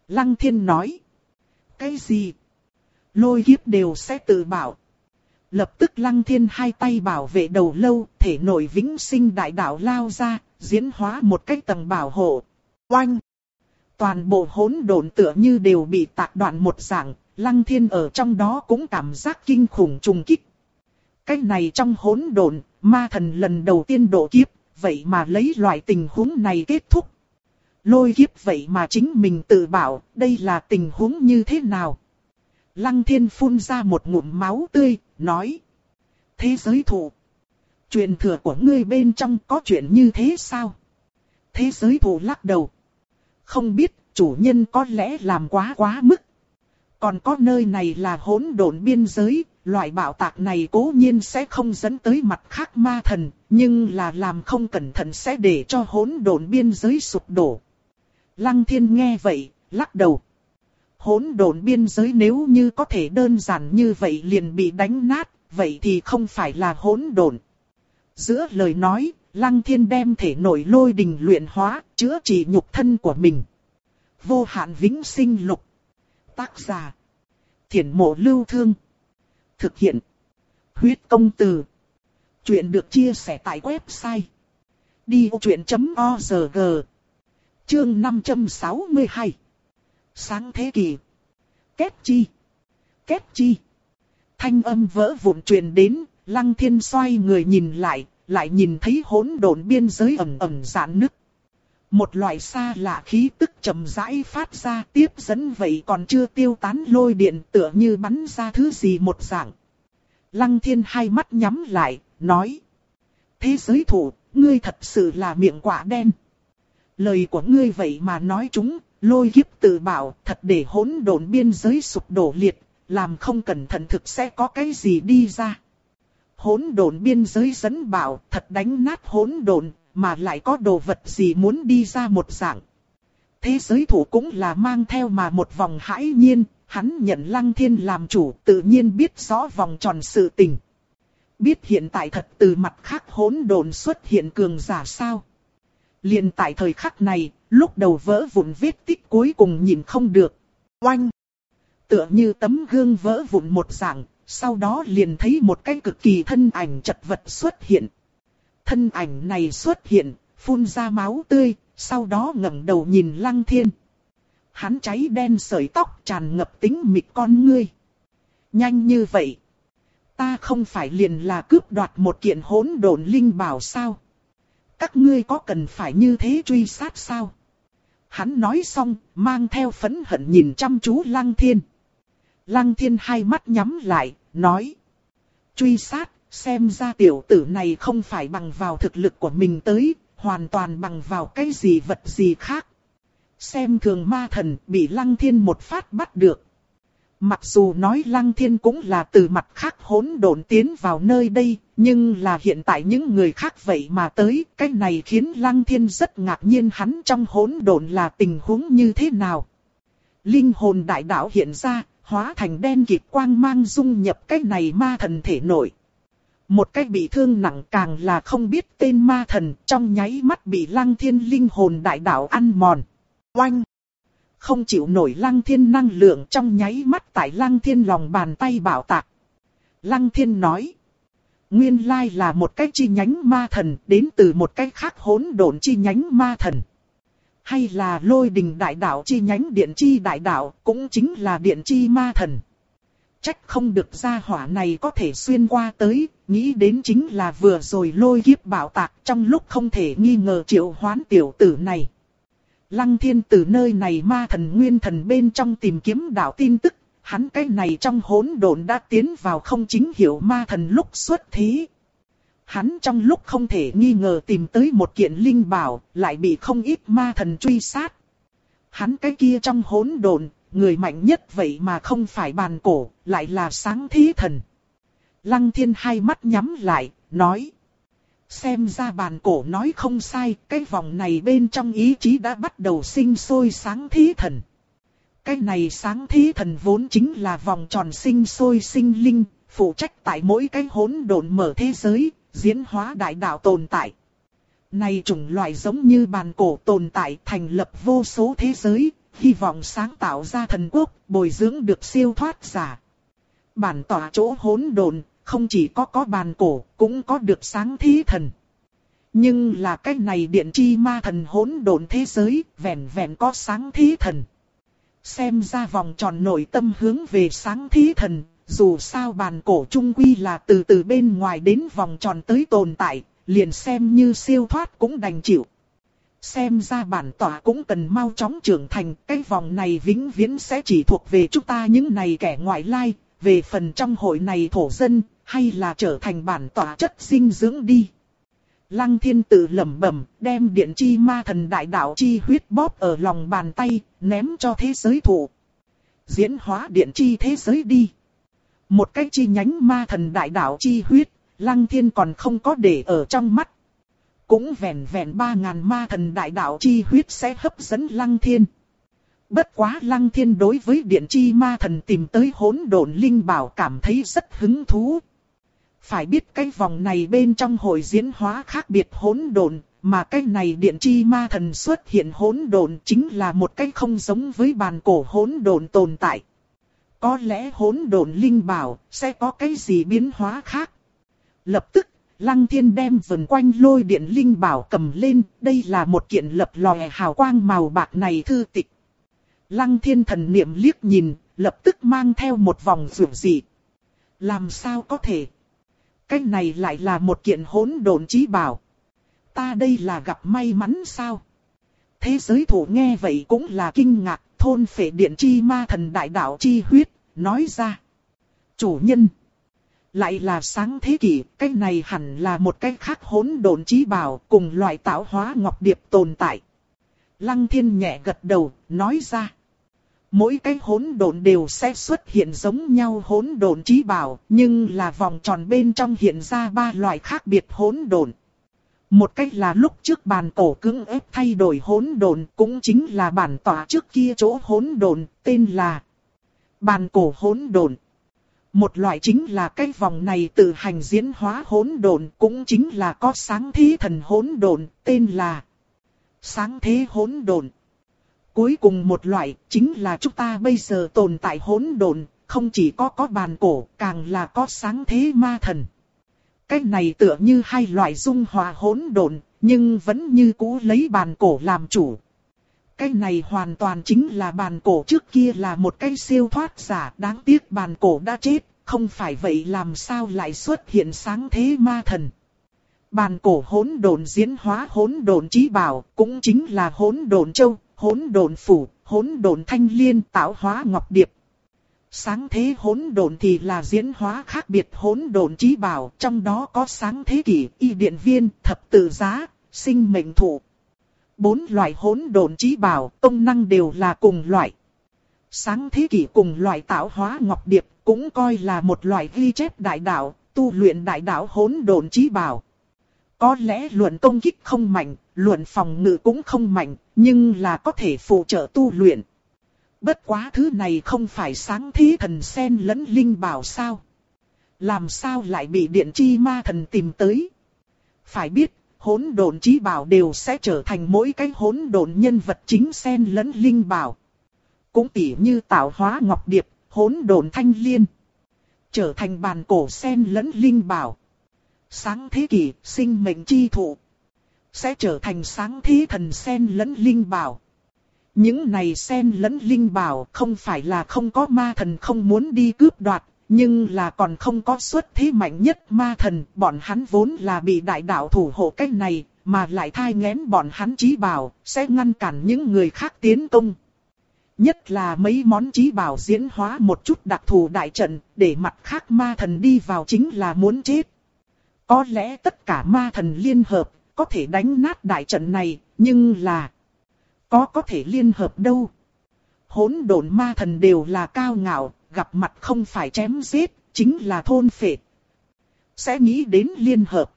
Lăng thiên nói. Cái gì? Lôi kiếp đều sẽ tự bảo. Lập tức lăng thiên hai tay bảo vệ đầu lâu, thể nội vĩnh sinh đại đạo lao ra, diễn hóa một cách tầng bảo hộ. Oanh! Toàn bộ hỗn độn tựa như đều bị tạc đoạn một dạng, lăng thiên ở trong đó cũng cảm giác kinh khủng trùng kích. Cách này trong hỗn độn, ma thần lần đầu tiên độ kiếp, vậy mà lấy loại tình huống này kết thúc. Lôi kiếp vậy mà chính mình tự bảo, đây là tình huống như thế nào? Lăng thiên phun ra một ngụm máu tươi, nói. Thế giới thụ. truyền thừa của ngươi bên trong có chuyện như thế sao? Thế giới thụ lắc đầu. Không biết, chủ nhân có lẽ làm quá quá mức. Còn có nơi này là hỗn độn biên giới, loại bạo tạc này cố nhiên sẽ không dẫn tới mặt khác ma thần, nhưng là làm không cẩn thận sẽ để cho hỗn độn biên giới sụp đổ. Lăng thiên nghe vậy, lắc đầu. Hỗn độn biên giới nếu như có thể đơn giản như vậy liền bị đánh nát, vậy thì không phải là hỗn độn. Giữa lời nói, Lăng Thiên đem thể nội lôi đình luyện hóa, chữa trị nhục thân của mình. Vô hạn vĩnh sinh lục. Tác giả. Thiển mộ lưu thương. Thực hiện. Huyết công từ. Chuyện được chia sẻ tại website. Đi vô chuyện.org Chương 562 Sáng thế kỷ Kết chi Kết chi Thanh âm vỡ vụn truyền đến, lăng thiên xoay người nhìn lại, lại nhìn thấy hỗn độn biên giới ẩm ẩm giãn nứt. Một loại xa lạ khí tức chậm rãi phát ra tiếp dẫn vậy còn chưa tiêu tán lôi điện tựa như bắn ra thứ gì một dạng. Lăng thiên hai mắt nhắm lại, nói. Thế giới thủ, ngươi thật sự là miệng quả đen. Lời của ngươi vậy mà nói chúng, lôi kiếp tự bảo, thật để hỗn độn biên giới sụp đổ liệt, làm không cẩn thận thực sẽ có cái gì đi ra. Hỗn độn biên giới dẫn bảo, thật đánh nát hỗn độn, mà lại có đồ vật gì muốn đi ra một dạng. Thế giới thủ cũng là mang theo mà một vòng hãi nhiên, hắn nhận lăng thiên làm chủ tự nhiên biết rõ vòng tròn sự tình. Biết hiện tại thật từ mặt khác hỗn độn xuất hiện cường giả sao. liền tại thời khắc này, lúc đầu vỡ vụn vết tích cuối cùng nhìn không được. Oanh! Tựa như tấm gương vỡ vụn một dạng, sau đó liền thấy một cái cực kỳ thân ảnh chật vật xuất hiện. Thân ảnh này xuất hiện, phun ra máu tươi, sau đó ngẩng đầu nhìn lăng thiên. Hắn cháy đen sợi tóc tràn ngập tính mịt con ngươi. Nhanh như vậy. Ta không phải liền là cướp đoạt một kiện hỗn độn linh bảo sao? Các ngươi có cần phải như thế truy sát sao? Hắn nói xong, mang theo phẫn hận nhìn chăm chú lăng thiên. Lăng thiên hai mắt nhắm lại, nói. Truy sát, xem ra tiểu tử này không phải bằng vào thực lực của mình tới, hoàn toàn bằng vào cái gì vật gì khác. Xem thường ma thần bị lăng thiên một phát bắt được. Mặc dù nói lăng thiên cũng là từ mặt khác hỗn độn tiến vào nơi đây, nhưng là hiện tại những người khác vậy mà tới, cái này khiến lăng thiên rất ngạc nhiên hắn trong hỗn độn là tình huống như thế nào. Linh hồn đại đạo hiện ra, hóa thành đen kịt quang mang dung nhập cái này ma thần thể nội. Một cái bị thương nặng càng là không biết tên ma thần trong nháy mắt bị lăng thiên linh hồn đại đạo ăn mòn. Oanh! Không chịu nổi lăng thiên năng lượng trong nháy mắt tại lăng thiên lòng bàn tay bảo tạc. Lăng thiên nói. Nguyên lai là một cái chi nhánh ma thần đến từ một cái khác hỗn độn chi nhánh ma thần hay là lôi đình đại đạo chi nhánh điện chi đại đạo, cũng chính là điện chi ma thần. Trách không được gia hỏa này có thể xuyên qua tới, nghĩ đến chính là vừa rồi lôi kiếp bảo tạc trong lúc không thể nghi ngờ triệu hoán tiểu tử này. Lăng thiên từ nơi này ma thần nguyên thần bên trong tìm kiếm đạo tin tức, hắn cái này trong hỗn độn đã tiến vào không chính hiểu ma thần lúc xuất thí hắn trong lúc không thể nghi ngờ tìm tới một kiện linh bảo, lại bị không ít ma thần truy sát. Hắn cái kia trong hỗn độn, người mạnh nhất vậy mà không phải bàn cổ, lại là sáng thí thần. Lăng thiên hai mắt nhắm lại, nói. Xem ra bàn cổ nói không sai, cái vòng này bên trong ý chí đã bắt đầu sinh sôi sáng thí thần. Cái này sáng thí thần vốn chính là vòng tròn sinh sôi sinh linh, phụ trách tại mỗi cái hỗn độn mở thế giới, diễn hóa đại đạo tồn tại. Này chủng loại giống như bàn cổ tồn tại thành lập vô số thế giới, hy vọng sáng tạo ra thần quốc, bồi dưỡng được siêu thoát giả. Bản tỏa chỗ hỗn độn, không chỉ có có bàn cổ, cũng có được sáng thí thần. Nhưng là cái này điện chi ma thần hỗn độn thế giới, vẹn vẹn có sáng thí thần. Xem ra vòng tròn nội tâm hướng về sáng thí thần, dù sao bàn cổ trung quy là từ từ bên ngoài đến vòng tròn tới tồn tại, liền xem như siêu thoát cũng đành chịu. xem ra bản tỏa cũng cần mau chóng trưởng thành, cái vòng này vĩnh viễn sẽ chỉ thuộc về chúng ta những này kẻ ngoại lai, về phần trong hội này thổ dân, hay là trở thành bản tỏa chất dinh dưỡng đi. Lăng thiên tự lẩm bẩm, đem điện chi ma thần đại đạo chi huyết bóp ở lòng bàn tay, ném cho thế giới thủ. Diễn hóa điện chi thế giới đi. Một cái chi nhánh ma thần đại đạo chi huyết, lăng thiên còn không có để ở trong mắt. Cũng vẹn vẹn ba ngàn ma thần đại đạo chi huyết sẽ hấp dẫn lăng thiên. Bất quá lăng thiên đối với điện chi ma thần tìm tới hỗn độn linh bảo cảm thấy rất hứng thú. Phải biết cái vòng này bên trong hội diễn hóa khác biệt hỗn độn, mà cái này điện chi ma thần xuất hiện hỗn độn chính là một cái không giống với bàn cổ hỗn độn tồn tại. Có lẽ hỗn độn linh bảo sẽ có cái gì biến hóa khác. Lập tức, Lăng Thiên đem vần quanh lôi điện linh bảo cầm lên, đây là một kiện lập lòe hào quang màu bạc này thư tịch. Lăng Thiên thần niệm liếc nhìn, lập tức mang theo một vòng rượu dị. Làm sao có thể? Cái này lại là một kiện hỗn độn trí bảo. Ta đây là gặp may mắn sao? Thế giới thủ nghe vậy cũng là kinh ngạc, thôn phệ điện chi ma thần đại đạo chi huyết, nói ra. Chủ nhân. Lại là sáng thế kỷ, cái này hẳn là một cái khác hỗn độn trí bảo cùng loại tạo hóa ngọc điệp tồn tại. Lăng thiên nhẹ gật đầu, nói ra. Mỗi cái hỗn độn đều sẽ xuất hiện giống nhau hỗn độn trí bảo, nhưng là vòng tròn bên trong hiện ra ba loại khác biệt hỗn độn. Một cách là lúc trước bàn cổ cứng ép thay đổi hỗn độn, cũng chính là bản tỏa trước kia chỗ hỗn độn, tên là bàn cổ hỗn độn. Một loại chính là cái vòng này tự hành diễn hóa hỗn độn, cũng chính là có sáng thế thần hỗn độn, tên là sáng thế hỗn độn. Cuối cùng một loại chính là chúng ta bây giờ tồn tại hỗn độn, không chỉ có có bàn cổ, càng là có sáng thế ma thần. Cái này tựa như hai loại dung hòa hỗn độn, nhưng vẫn như cũ lấy bàn cổ làm chủ. Cái này hoàn toàn chính là bàn cổ trước kia là một cái siêu thoát giả, đáng tiếc bàn cổ đã chết, không phải vậy làm sao lại xuất hiện sáng thế ma thần. Bàn cổ hỗn độn diễn hóa hỗn độn trí bảo, cũng chính là hỗn độn châu, hỗn độn phủ, hỗn độn thanh liên tạo hóa ngọc điệp. Sáng thế hỗn độn thì là diễn hóa khác biệt hỗn độn trí bảo, trong đó có sáng thế kỷ, y điện viên, thập tự giá, sinh mệnh thụ. Bốn loại hỗn độn trí bảo, công năng đều là cùng loại. Sáng thế kỷ cùng loại tạo hóa ngọc điệp, cũng coi là một loại ghi chép đại đạo, tu luyện đại đạo hỗn độn trí bảo. Có lẽ luận công kích không mạnh, luận phòng ngự cũng không mạnh, nhưng là có thể phụ trợ tu luyện. Bất quá thứ này không phải sáng thế thần sen lẫn linh bảo sao. Làm sao lại bị điện chi ma thần tìm tới. Phải biết, hỗn độn trí bảo đều sẽ trở thành mỗi cái hỗn độn nhân vật chính sen lẫn linh bảo. Cũng tỉ như tạo hóa ngọc điệp, hỗn độn thanh liên. Trở thành bàn cổ sen lẫn linh bảo. Sáng thế kỷ, sinh mệnh chi thụ. Sẽ trở thành sáng thế thần sen lẫn linh bảo. Những này sen lẫn linh bảo không phải là không có ma thần không muốn đi cướp đoạt, nhưng là còn không có xuất thế mạnh nhất ma thần, bọn hắn vốn là bị đại đạo thủ hộ cách này, mà lại thai ngén bọn hắn trí bảo, sẽ ngăn cản những người khác tiến công. Nhất là mấy món trí bảo diễn hóa một chút đặc thù đại trận, để mặt khác ma thần đi vào chính là muốn chết. Có lẽ tất cả ma thần liên hợp, có thể đánh nát đại trận này, nhưng là... Có có thể liên hợp đâu. Hỗn độn ma thần đều là cao ngạo, gặp mặt không phải chém giết, chính là thôn phệ. Sẽ nghĩ đến liên hợp.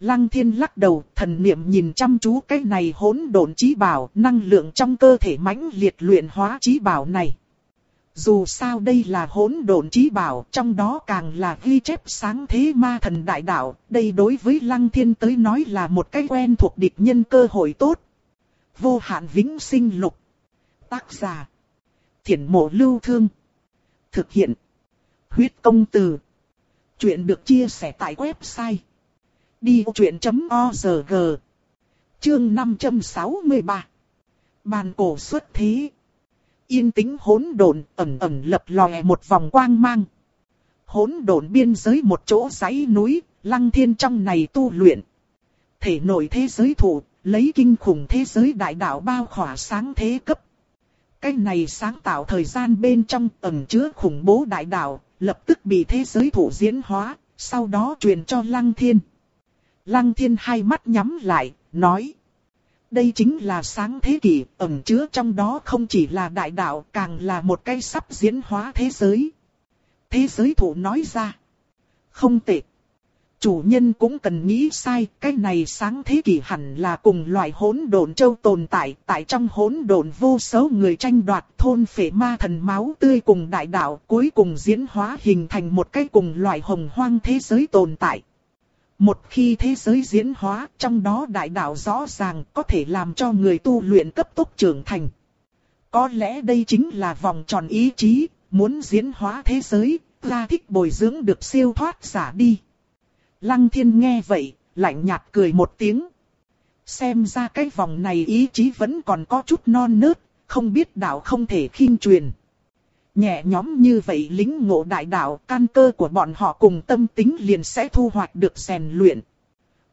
Lăng thiên lắc đầu, thần niệm nhìn chăm chú cái này hỗn độn trí bảo, năng lượng trong cơ thể mãnh liệt luyện hóa trí bảo này. Dù sao đây là hỗn độn trí bảo, trong đó càng là ghi chép sáng thế ma thần đại đạo, đây đối với lăng thiên tới nói là một cái quen thuộc địch nhân cơ hội tốt. Vô hạn vĩnh sinh lục. Tác giả. Thiển mộ lưu thương. Thực hiện. Huyết công từ. Chuyện được chia sẻ tại website. Đi truyện.org Chương 563 Bàn cổ xuất thế Yên tĩnh hỗn độn ẩn ẩn lập lòe một vòng quang mang. Hỗn độn biên giới một chỗ dãy núi, lăng thiên trong này tu luyện. Thể nội thế giới thủ, lấy kinh khủng thế giới đại đạo bao khỏa sáng thế cấp. Cái này sáng tạo thời gian bên trong ẩn chứa khủng bố đại đạo, lập tức bị thế giới thủ diễn hóa, sau đó truyền cho Lăng Thiên. Lăng Thiên hai mắt nhắm lại, nói. Đây chính là sáng thế kỷ, ẩn chứa trong đó không chỉ là đại đạo, càng là một cái sắp diễn hóa thế giới. Thế giới thủ nói ra. Không tệ. Chủ nhân cũng cần nghĩ sai, cái này sáng thế kỷ hẳn là cùng loại hỗn độn châu tồn tại, tại trong hỗn độn vô số người tranh đoạt thôn phệ ma thần máu tươi cùng đại đạo, cuối cùng diễn hóa hình thành một cái cùng loại hồng hoang thế giới tồn tại. Một khi thế giới diễn hóa, trong đó đại đạo rõ ràng có thể làm cho người tu luyện cấp tốc trưởng thành. Có lẽ đây chính là vòng tròn ý chí, muốn diễn hóa thế giới, ra thích bồi dưỡng được siêu thoát giả đi. Lăng thiên nghe vậy, lạnh nhạt cười một tiếng. Xem ra cái vòng này ý chí vẫn còn có chút non nớt, không biết đạo không thể khinh truyền. Nhẹ nhóm như vậy lính ngộ đại đạo, căn cơ của bọn họ cùng tâm tính liền sẽ thu hoạch được rèn luyện.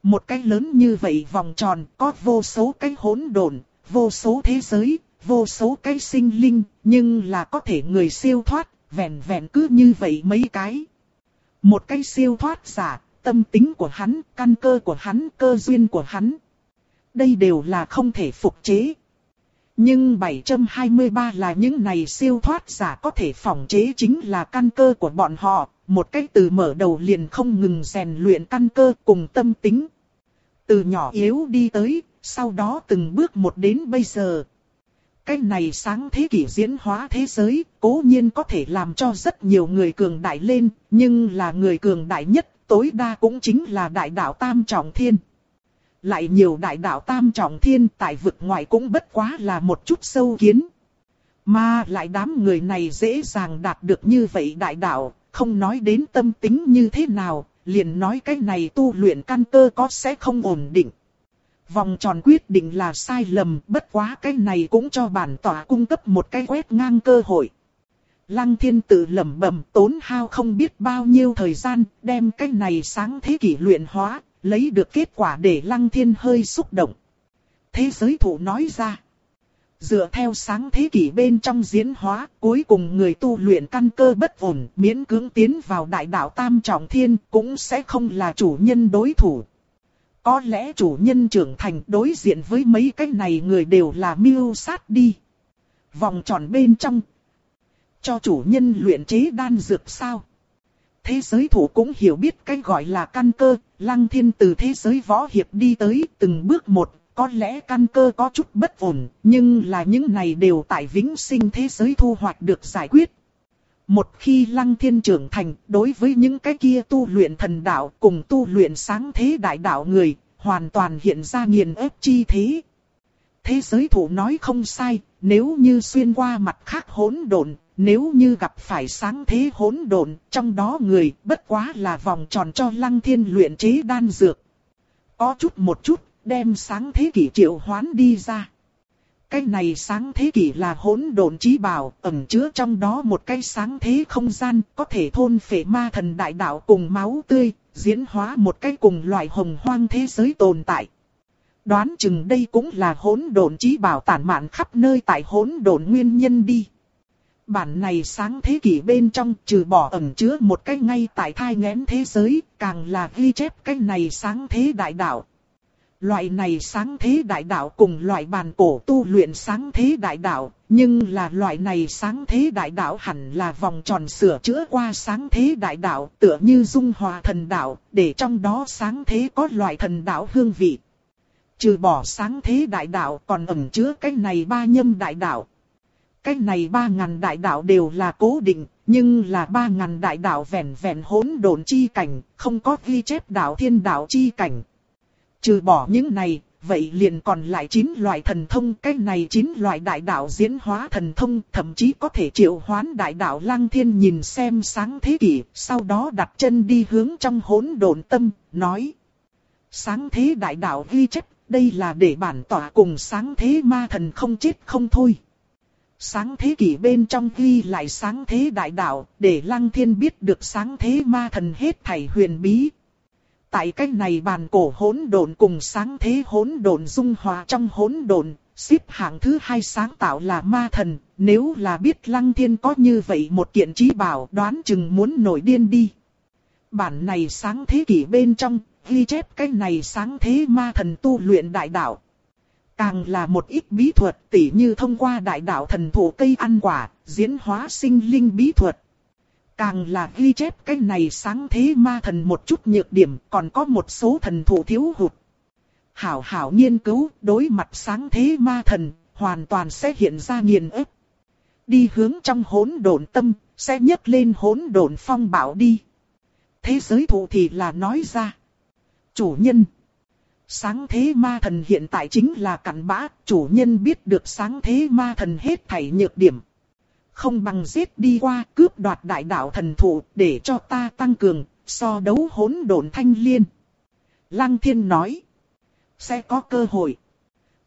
Một cái lớn như vậy vòng tròn có vô số cái hỗn độn, vô số thế giới, vô số cái sinh linh, nhưng là có thể người siêu thoát, vẹn vẹn cứ như vậy mấy cái. Một cái siêu thoát giả, tâm tính của hắn, căn cơ của hắn, cơ duyên của hắn. Đây đều là không thể phục chế. Nhưng 723 là những này siêu thoát giả có thể phòng chế chính là căn cơ của bọn họ, một cách từ mở đầu liền không ngừng rèn luyện căn cơ cùng tâm tính. Từ nhỏ yếu đi tới, sau đó từng bước một đến bây giờ. Cái này sáng thế kỷ diễn hóa thế giới, cố nhiên có thể làm cho rất nhiều người cường đại lên, nhưng là người cường đại nhất, tối đa cũng chính là đại đạo Tam Trọng Thiên. Lại nhiều đại đạo Tam Trọng Thiên tại vực ngoại cũng bất quá là một chút sâu kiến. Mà lại đám người này dễ dàng đạt được như vậy đại đạo, không nói đến tâm tính như thế nào, liền nói cái này tu luyện căn cơ có sẽ không ổn định. Vòng tròn quyết định là sai lầm, bất quá cái này cũng cho bản tỏa cung cấp một cái quét ngang cơ hội. Lăng thiên tự lẩm bẩm tốn hao không biết bao nhiêu thời gian, đem cái này sáng thế kỷ luyện hóa, lấy được kết quả để lăng thiên hơi xúc động. Thế giới thủ nói ra. Dựa theo sáng thế kỷ bên trong diễn hóa, cuối cùng người tu luyện căn cơ bất ổn, miễn cưỡng tiến vào đại đạo Tam Trọng Thiên, cũng sẽ không là chủ nhân đối thủ. Có lẽ chủ nhân trưởng thành đối diện với mấy cái này người đều là miêu sát đi. Vòng tròn bên trong. Cho chủ nhân luyện chế đan dược sao? Thế giới thủ cũng hiểu biết cái gọi là căn cơ, lăng thiên từ thế giới võ hiệp đi tới từng bước một, có lẽ căn cơ có chút bất ổn, nhưng là những này đều tại vĩnh sinh thế giới thu hoạch được giải quyết. Một khi lăng thiên trưởng thành, đối với những cái kia tu luyện thần đạo cùng tu luyện sáng thế đại đạo người, hoàn toàn hiện ra nghiền ép chi thế. Thế giới thủ nói không sai, nếu như xuyên qua mặt khác hỗn độn, nếu như gặp phải sáng thế hỗn độn, trong đó người bất quá là vòng tròn cho lăng thiên luyện chế đan dược. Có chút một chút, đem sáng thế kỷ triệu hoán đi ra. Cái này sáng thế kỷ là hỗn độn trí bảo, ẩn chứa trong đó một cái sáng thế không gian, có thể thôn phệ ma thần đại đạo cùng máu tươi, diễn hóa một cái cùng loại hồng hoang thế giới tồn tại. Đoán chừng đây cũng là hỗn độn trí bảo tản mạn khắp nơi tại hỗn độn nguyên nhân đi. Bản này sáng thế kỷ bên trong trừ bỏ ẩn chứa một cái ngay tại thai ngén thế giới, càng là ghi chép cái này sáng thế đại đạo. Loại này sáng thế đại đạo cùng loại bàn cổ tu luyện sáng thế đại đạo, nhưng là loại này sáng thế đại đạo hẳn là vòng tròn sửa chữa qua sáng thế đại đạo tựa như dung hòa thần đạo, để trong đó sáng thế có loại thần đạo hương vị. Trừ bỏ sáng thế đại đạo còn ẩn chứa cái này ba nhâm đại đạo. Cái này ba ngàn đại đạo đều là cố định, nhưng là ba ngàn đại đạo vẹn vẹn hỗn độn chi cảnh, không có ghi chép đạo thiên đạo chi cảnh. Trừ bỏ những này, vậy liền còn lại 9 loại thần thông, cái này 9 loại đại đạo diễn hóa thần thông, thậm chí có thể triệu hoán đại đạo lăng thiên nhìn xem sáng thế kỷ, sau đó đặt chân đi hướng trong hỗn độn tâm, nói. Sáng thế đại đạo ghi chép, đây là để bản tỏa cùng sáng thế ma thần không chết không thôi. Sáng thế kỷ bên trong ghi lại sáng thế đại đạo, để lăng thiên biết được sáng thế ma thần hết thảy huyền bí. Tại cách này bàn cổ hỗn độn cùng sáng thế hỗn độn dung hòa trong hỗn độn, xếp hạng thứ hai sáng tạo là ma thần, nếu là biết lăng thiên có như vậy một kiện trí bảo đoán chừng muốn nổi điên đi. Bản này sáng thế kỷ bên trong, ghi chép cái này sáng thế ma thần tu luyện đại đạo. Càng là một ít bí thuật tỉ như thông qua đại đạo thần thủ cây ăn quả, diễn hóa sinh linh bí thuật. Càng là ghi chép cái này sáng thế ma thần một chút nhược điểm còn có một số thần thủ thiếu hụt. Hảo hảo nghiên cứu đối mặt sáng thế ma thần, hoàn toàn sẽ hiện ra nghiền ép. Đi hướng trong hỗn độn tâm, sẽ nhấc lên hỗn độn phong bảo đi. Thế giới thụ thì là nói ra. Chủ nhân. Sáng thế ma thần hiện tại chính là cặn bã, chủ nhân biết được sáng thế ma thần hết thảy nhược điểm. Không bằng giết đi qua cướp đoạt đại đạo thần thụ để cho ta tăng cường, so đấu hỗn độn thanh liên. Lăng thiên nói. Sẽ có cơ hội.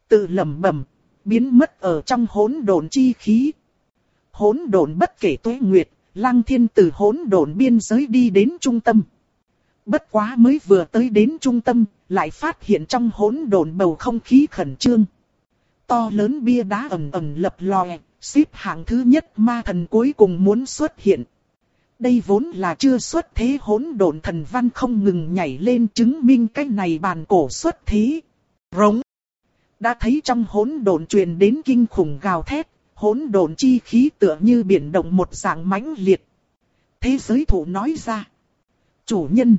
Tự lẩm bẩm, biến mất ở trong hỗn độn chi khí. Hỗn độn bất kể tuế nguyệt, lăng thiên từ hỗn độn biên giới đi đến trung tâm. Bất quá mới vừa tới đến trung tâm, lại phát hiện trong hỗn độn bầu không khí khẩn trương. To lớn bia đá ầm ầm lập lòe, xếp hạng thứ nhất ma thần cuối cùng muốn xuất hiện. Đây vốn là chưa xuất thế hỗn độn thần văn không ngừng nhảy lên chứng minh cái này bàn cổ xuất thế. Rống. Đã thấy trong hỗn độn truyền đến kinh khủng gào thét, hỗn độn chi khí tựa như biển động một dạng mãnh liệt. Thế giới thủ nói ra. Chủ nhân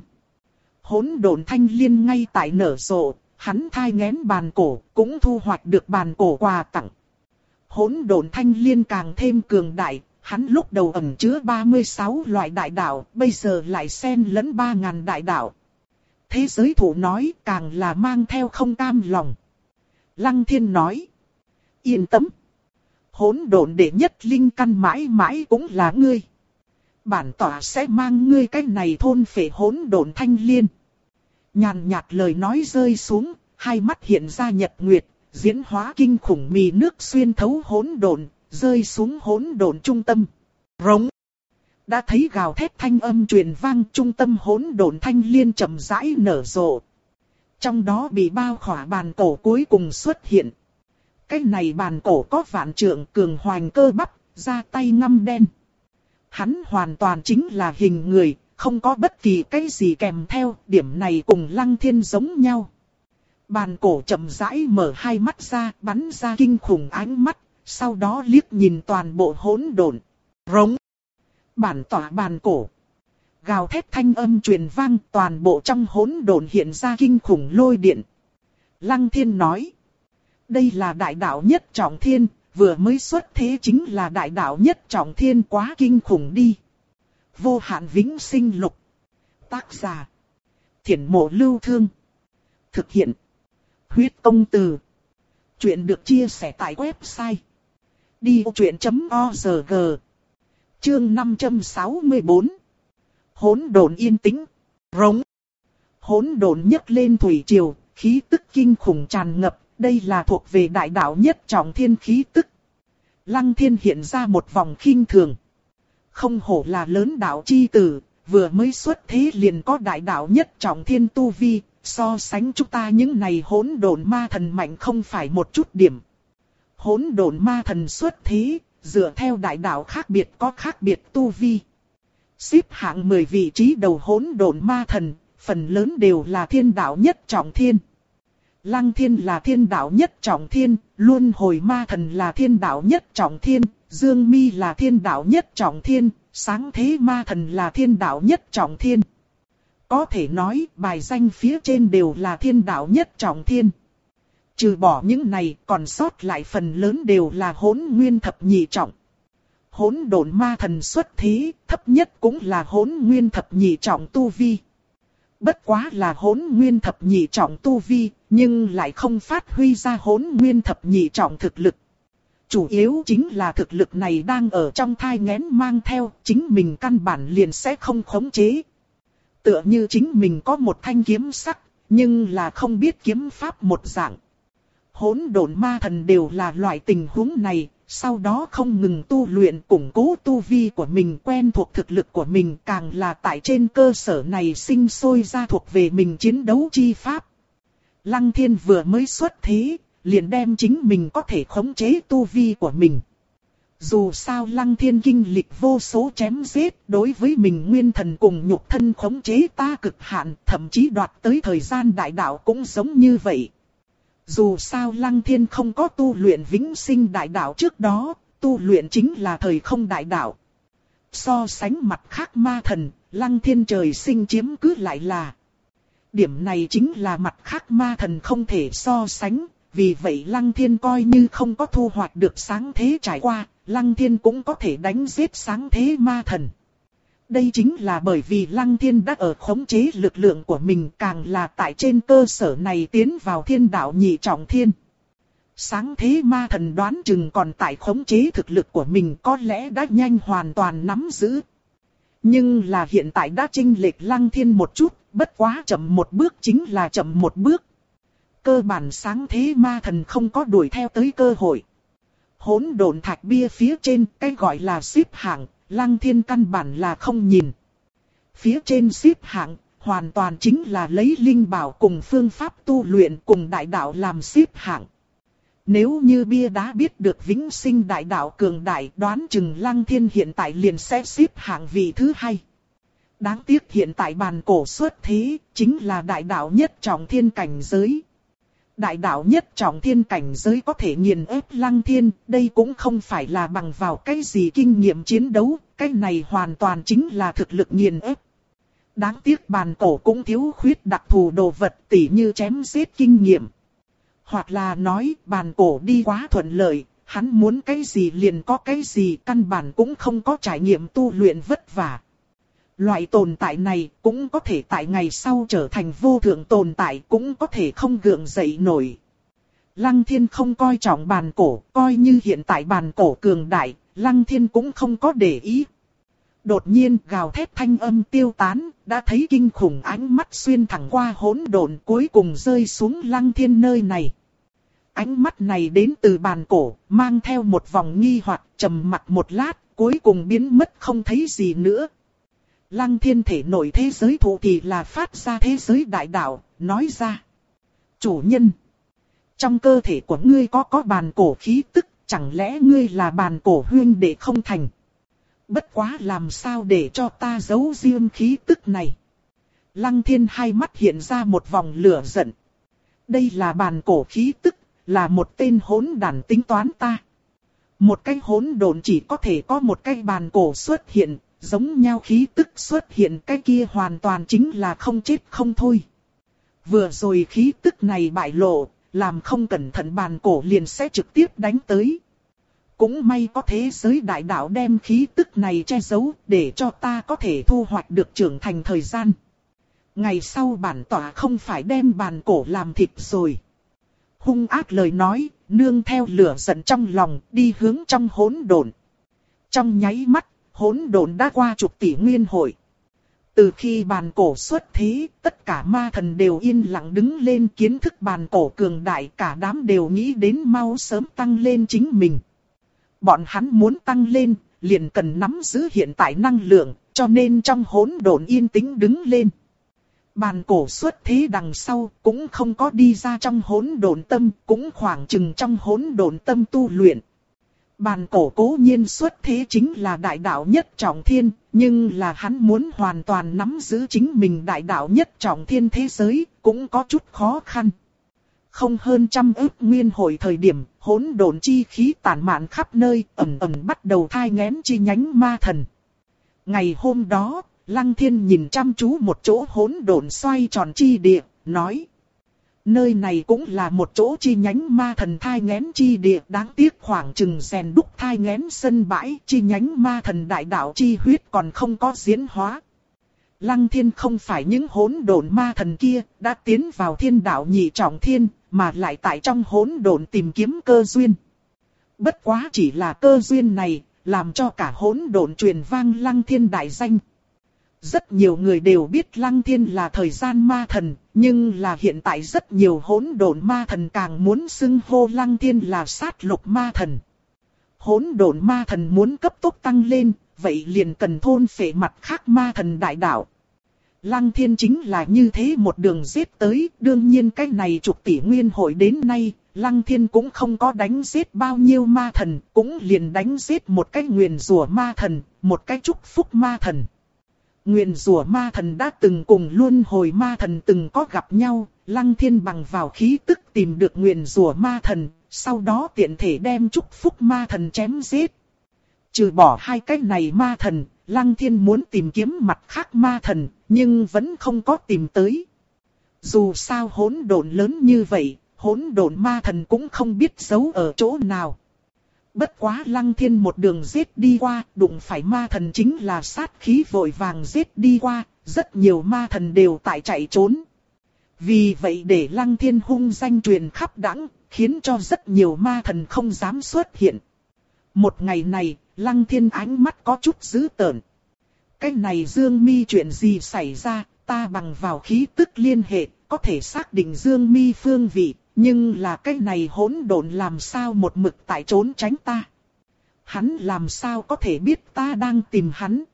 hỗn độn thanh liên ngay tại nở rộ, hắn thai ngén bàn cổ, cũng thu hoạch được bàn cổ quà tặng. Hỗn độn thanh liên càng thêm cường đại, hắn lúc đầu ẩn chứa 36 loại đại đạo, bây giờ lại xen lẫn 3000 đại đạo. Thế giới thủ nói càng là mang theo không cam lòng. Lăng thiên nói. Yên tâm. Hỗn độn đệ nhất linh căn mãi mãi cũng là ngươi. Bản tỏa sẽ mang ngươi cái này thôn phệ hỗn độn thanh liên. Nhàn nhạt lời nói rơi xuống, hai mắt hiện ra nhật nguyệt, diễn hóa kinh khủng mì nước xuyên thấu hỗn độn, rơi xuống hỗn độn trung tâm. Rống. Đã thấy gào thét thanh âm truyền vang trung tâm hỗn độn thanh liên chậm rãi nở rộ. Trong đó bị bao khỏa bàn cổ cuối cùng xuất hiện. Cái này bàn cổ có vạn trượng cường hoành cơ bắp, ra tay ngăm đen. Hắn hoàn toàn chính là hình người, không có bất kỳ cái gì kèm theo, điểm này cùng lăng thiên giống nhau. Bàn cổ chậm rãi mở hai mắt ra, bắn ra kinh khủng ánh mắt, sau đó liếc nhìn toàn bộ hỗn độn. Rống. Bản tỏa bàn cổ. Gào thét thanh âm truyền vang toàn bộ trong hỗn độn hiện ra kinh khủng lôi điện. Lăng thiên nói. Đây là đại đạo nhất trọng thiên, vừa mới xuất thế chính là đại đạo nhất trọng thiên quá kinh khủng đi. Vô hạn vĩnh sinh lục. Tác giả. Thiển mộ lưu thương. Thực hiện. Huyết công từ. Chuyện được chia sẻ tại website. Đi vô chuyện.org Chương 564 Hốn đồn yên tĩnh. Rống. Hốn đồn nhấc lên thủy triều, khí tức kinh khủng tràn ngập, đây là thuộc về đại đạo nhất trọng thiên khí tức. Lăng thiên hiện ra một vòng khinh thường không hổ là lớn đạo chi tử, vừa mới xuất thế liền có đại đạo nhất trọng thiên tu vi, so sánh chúng ta những này hỗn độn ma thần mạnh không phải một chút điểm. Hỗn độn ma thần xuất thế, dựa theo đại đạo khác biệt có khác biệt tu vi. Xếp hạng 10 vị trí đầu hỗn độn ma thần, phần lớn đều là thiên đạo nhất trọng thiên. Lăng thiên là thiên đạo nhất trọng thiên, luôn hồi ma thần là thiên đạo nhất trọng thiên, Dương Mi là thiên đạo nhất trọng thiên, sáng thế ma thần là thiên đạo nhất trọng thiên. Có thể nói bài danh phía trên đều là thiên đạo nhất trọng thiên. Trừ bỏ những này còn sót lại phần lớn đều là hỗn nguyên thập nhị trọng. Hỗn độn ma thần xuất thế, thấp nhất cũng là hỗn nguyên thập nhị trọng tu vi. Bất quá là hỗn nguyên thập nhị trọng tu vi, nhưng lại không phát huy ra hỗn nguyên thập nhị trọng thực lực. Chủ yếu chính là thực lực này đang ở trong thai ngén mang theo, chính mình căn bản liền sẽ không khống chế. Tựa như chính mình có một thanh kiếm sắc, nhưng là không biết kiếm pháp một dạng. Hỗn độn ma thần đều là loại tình huống này, sau đó không ngừng tu luyện củng cố tu vi của mình quen thuộc thực lực của mình càng là tại trên cơ sở này sinh sôi ra thuộc về mình chiến đấu chi pháp. Lăng thiên vừa mới xuất thế, liền đem chính mình có thể khống chế tu vi của mình. Dù sao lăng thiên kinh lịch vô số chém giết đối với mình nguyên thần cùng nhục thân khống chế ta cực hạn thậm chí đoạt tới thời gian đại đạo cũng giống như vậy. Dù sao lăng thiên không có tu luyện vĩnh sinh đại đạo trước đó, tu luyện chính là thời không đại đạo. So sánh mặt khác ma thần, lăng thiên trời sinh chiếm cứ lại là. Điểm này chính là mặt khác ma thần không thể so sánh, vì vậy lăng thiên coi như không có thu hoạch được sáng thế trải qua, lăng thiên cũng có thể đánh giết sáng thế ma thần. Đây chính là bởi vì Lăng Thiên đã ở khống chế lực lượng của mình càng là tại trên cơ sở này tiến vào thiên đạo nhị trọng thiên. Sáng thế ma thần đoán chừng còn tại khống chế thực lực của mình có lẽ đã nhanh hoàn toàn nắm giữ. Nhưng là hiện tại đã chênh lệch Lăng Thiên một chút, bất quá chậm một bước chính là chậm một bước. Cơ bản sáng thế ma thần không có đuổi theo tới cơ hội. Hỗn độn thạch bia phía trên cái gọi là xếp hạng Lăng thiên căn bản là không nhìn. Phía trên xếp hạng, hoàn toàn chính là lấy linh bảo cùng phương pháp tu luyện cùng đại đạo làm xếp hạng. Nếu như bia đá biết được vĩnh sinh đại đạo cường đại đoán chừng lăng thiên hiện tại liền sẽ xếp hạng vị thứ hai. Đáng tiếc hiện tại bàn cổ xuất thế, chính là đại đạo nhất trọng thiên cảnh giới. Đại đạo nhất trọng thiên cảnh giới có thể nghiền ép lăng thiên, đây cũng không phải là bằng vào cái gì kinh nghiệm chiến đấu, cái này hoàn toàn chính là thực lực nghiền ép. Đáng tiếc bàn cổ cũng thiếu khuyết đặc thù đồ vật tỉ như chém giết kinh nghiệm. Hoặc là nói bàn cổ đi quá thuận lợi, hắn muốn cái gì liền có cái gì căn bản cũng không có trải nghiệm tu luyện vất vả. Loại tồn tại này cũng có thể tại ngày sau trở thành vô thượng tồn tại cũng có thể không gượng dậy nổi. Lăng thiên không coi trọng bàn cổ, coi như hiện tại bàn cổ cường đại, lăng thiên cũng không có để ý. Đột nhiên gào thét thanh âm tiêu tán, đã thấy kinh khủng ánh mắt xuyên thẳng qua hỗn độn cuối cùng rơi xuống lăng thiên nơi này. Ánh mắt này đến từ bàn cổ, mang theo một vòng nghi hoặc trầm mặt một lát, cuối cùng biến mất không thấy gì nữa. Lăng thiên thể nổi thế giới thụ thì là phát ra thế giới đại đạo, nói ra. Chủ nhân, trong cơ thể của ngươi có có bàn cổ khí tức, chẳng lẽ ngươi là bàn cổ huyên để không thành. Bất quá làm sao để cho ta giấu riêng khí tức này. Lăng thiên hai mắt hiện ra một vòng lửa giận. Đây là bàn cổ khí tức, là một tên hỗn đản tính toán ta. Một cái hỗn độn chỉ có thể có một cái bàn cổ xuất hiện, giống nhau khí tức xuất hiện cái kia hoàn toàn chính là không chết không thôi. Vừa rồi khí tức này bại lộ, làm không cẩn thận bàn cổ liền sẽ trực tiếp đánh tới. Cũng may có thế giới đại đạo đem khí tức này che giấu để cho ta có thể thu hoạch được trưởng thành thời gian. Ngày sau bản tỏa không phải đem bàn cổ làm thịt rồi. Hung ác lời nói, nương theo lửa giận trong lòng, đi hướng trong hỗn độn. Trong nháy mắt, hỗn độn đã qua chục tỷ nguyên hội. Từ khi bàn cổ xuất thế, tất cả ma thần đều yên lặng đứng lên kiến thức bàn cổ cường đại cả đám đều nghĩ đến mau sớm tăng lên chính mình. Bọn hắn muốn tăng lên, liền cần nắm giữ hiện tại năng lượng, cho nên trong hỗn độn yên tĩnh đứng lên. Bàn cổ xuất thế đằng sau cũng không có đi ra trong hỗn độn tâm, cũng khoảng chừng trong hỗn độn tâm tu luyện. Bàn cổ cố nhiên xuất thế chính là đại đạo nhất trọng thiên, nhưng là hắn muốn hoàn toàn nắm giữ chính mình đại đạo nhất trọng thiên thế giới, cũng có chút khó khăn. Không hơn trăm ước nguyên hồi thời điểm, hỗn độn chi khí tản mạn khắp nơi, ẩm ẩm bắt đầu thai ngén chi nhánh ma thần. Ngày hôm đó, Lăng Thiên nhìn chăm chú một chỗ hỗn độn xoay tròn chi địa, nói. Nơi này cũng là một chỗ chi nhánh ma thần thai ngén chi địa đáng tiếc khoảng chừng rèn đúc thai ngén sân bãi, chi nhánh ma thần đại đạo chi huyết còn không có diễn hóa. Lăng thiên không phải những hỗn độn ma thần kia đã tiến vào thiên đạo nhị trọng thiên, mà lại tại trong hỗn độn tìm kiếm cơ duyên. Bất quá chỉ là cơ duyên này, làm cho cả hỗn độn truyền vang lăng thiên đại danh. Rất nhiều người đều biết Lăng Thiên là thời gian ma thần, nhưng là hiện tại rất nhiều hỗn độn ma thần càng muốn xưng hô Lăng Thiên là sát lục ma thần. hỗn độn ma thần muốn cấp tốc tăng lên, vậy liền cần thôn phệ mặt khác ma thần đại đạo. Lăng thiên chính là như thế một đường giết tới, đương nhiên cái này chục tỷ nguyên hội đến nay, lăng thiên cũng không có đánh giết bao nhiêu ma thần, cũng liền đánh giết một cái nguyền rủa ma thần, một cái chúc phúc ma thần. Nguyền rủa ma thần đã từng cùng luôn hồi ma thần từng có gặp nhau, lăng thiên bằng vào khí tức tìm được nguyền rủa ma thần, sau đó tiện thể đem chúc phúc ma thần chém giết. Trừ bỏ hai cái này ma thần, lăng thiên muốn tìm kiếm mặt khác ma thần, nhưng vẫn không có tìm tới. Dù sao hỗn độn lớn như vậy, hỗn độn ma thần cũng không biết giấu ở chỗ nào. Bất quá lăng thiên một đường giết đi qua, đụng phải ma thần chính là sát khí vội vàng giết đi qua, rất nhiều ma thần đều tại chạy trốn. Vì vậy để lăng thiên hung danh truyền khắp đẳng, khiến cho rất nhiều ma thần không dám xuất hiện. Một ngày này, lăng thiên ánh mắt có chút dữ tợn. Cái này Dương Mi chuyện gì xảy ra, ta bằng vào khí tức liên hệ, có thể xác định Dương Mi phương vị, nhưng là cái này hỗn độn làm sao một mực tại trốn tránh ta. Hắn làm sao có thể biết ta đang tìm hắn.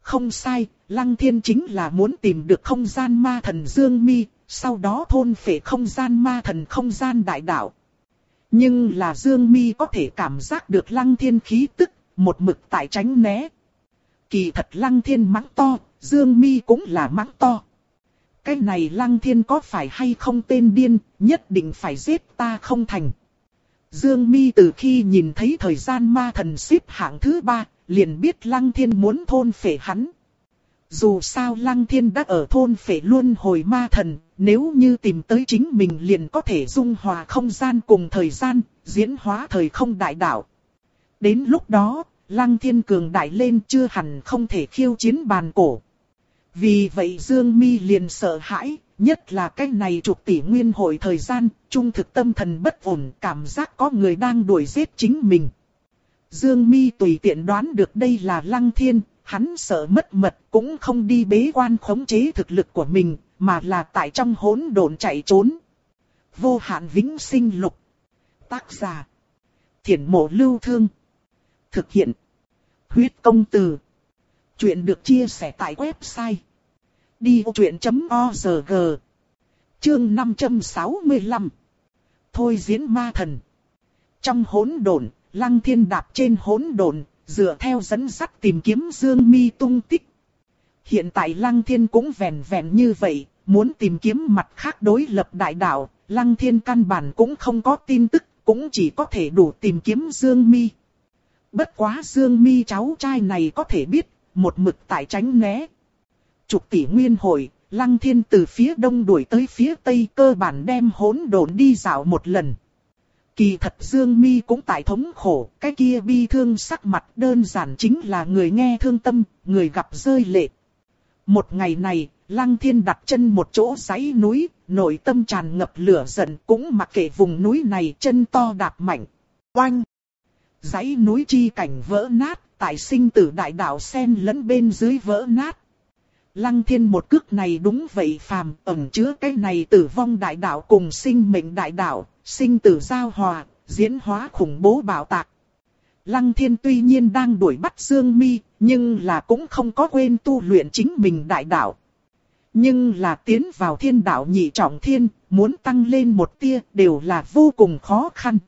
Không sai, Lăng Thiên chính là muốn tìm được không gian ma thần Dương Mi, sau đó thôn phệ không gian ma thần không gian đại đạo. Nhưng là Dương Mi có thể cảm giác được Lăng Thiên khí tức, một mực tại tránh né. Kỳ thật Lăng Thiên mắng to, Dương Mi cũng là mắng to. Cái này Lăng Thiên có phải hay không tên điên, nhất định phải giết ta không thành. Dương Mi từ khi nhìn thấy thời gian ma thần xếp hạng thứ ba, liền biết Lăng Thiên muốn thôn phệ hắn. Dù sao Lăng Thiên đã ở thôn phệ luôn hồi ma thần, nếu như tìm tới chính mình liền có thể dung hòa không gian cùng thời gian, diễn hóa thời không đại đạo. Đến lúc đó, Lăng Thiên cường đại lên chưa hẳn không thể khiêu chiến bàn cổ. Vì vậy Dương Mi liền sợ hãi, nhất là cái này chục tỷ nguyên hồi thời gian, trung thực tâm thần bất ổn, cảm giác có người đang đuổi giết chính mình. Dương Mi tùy tiện đoán được đây là Lăng Thiên, hắn sợ mất mật cũng không đi bế quan khống chế thực lực của mình, mà là tại trong hỗn độn chạy trốn. Vô hạn vĩnh sinh lục. Tác giả. Thiển mộ lưu thương. Thực hiện. Huyết công từ. Chuyện được chia sẻ tại website. Đi truyện.org Chương 565 Thôi diễn ma thần Trong hỗn độn, lăng thiên đạp trên hỗn độn, dựa theo dẫn sắt tìm kiếm dương mi tung tích. Hiện tại lăng thiên cũng vẹn vẹn như vậy, muốn tìm kiếm mặt khác đối lập đại đạo, lăng thiên căn bản cũng không có tin tức, cũng chỉ có thể đủ tìm kiếm dương mi. Bất quá Dương Mi cháu trai này có thể biết, một mực tại tránh né. Chục tỷ nguyên hội, Lăng Thiên từ phía đông đuổi tới phía tây cơ bản đem hỗn độn đi dạo một lần. Kỳ thật Dương Mi cũng tại thống khổ, cái kia bi thương sắc mặt đơn giản chính là người nghe thương tâm, người gặp rơi lệ. Một ngày này, Lăng Thiên đặt chân một chỗ dãy núi, nội tâm tràn ngập lửa giận cũng mặc kệ vùng núi này chân to đạp mạnh. Oanh! dãy núi chi cảnh vỡ nát, tại sinh tử đại đạo sen lẫn bên dưới vỡ nát. Lăng thiên một cước này đúng vậy phàm, ẩn chứa cái này tử vong đại đạo cùng sinh mệnh đại đạo, sinh tử giao hòa, diễn hóa khủng bố bảo tạc. Lăng thiên tuy nhiên đang đuổi bắt Dương Mi, nhưng là cũng không có quên tu luyện chính mình đại đạo. Nhưng là tiến vào thiên đạo nhị trọng thiên, muốn tăng lên một tia đều là vô cùng khó khăn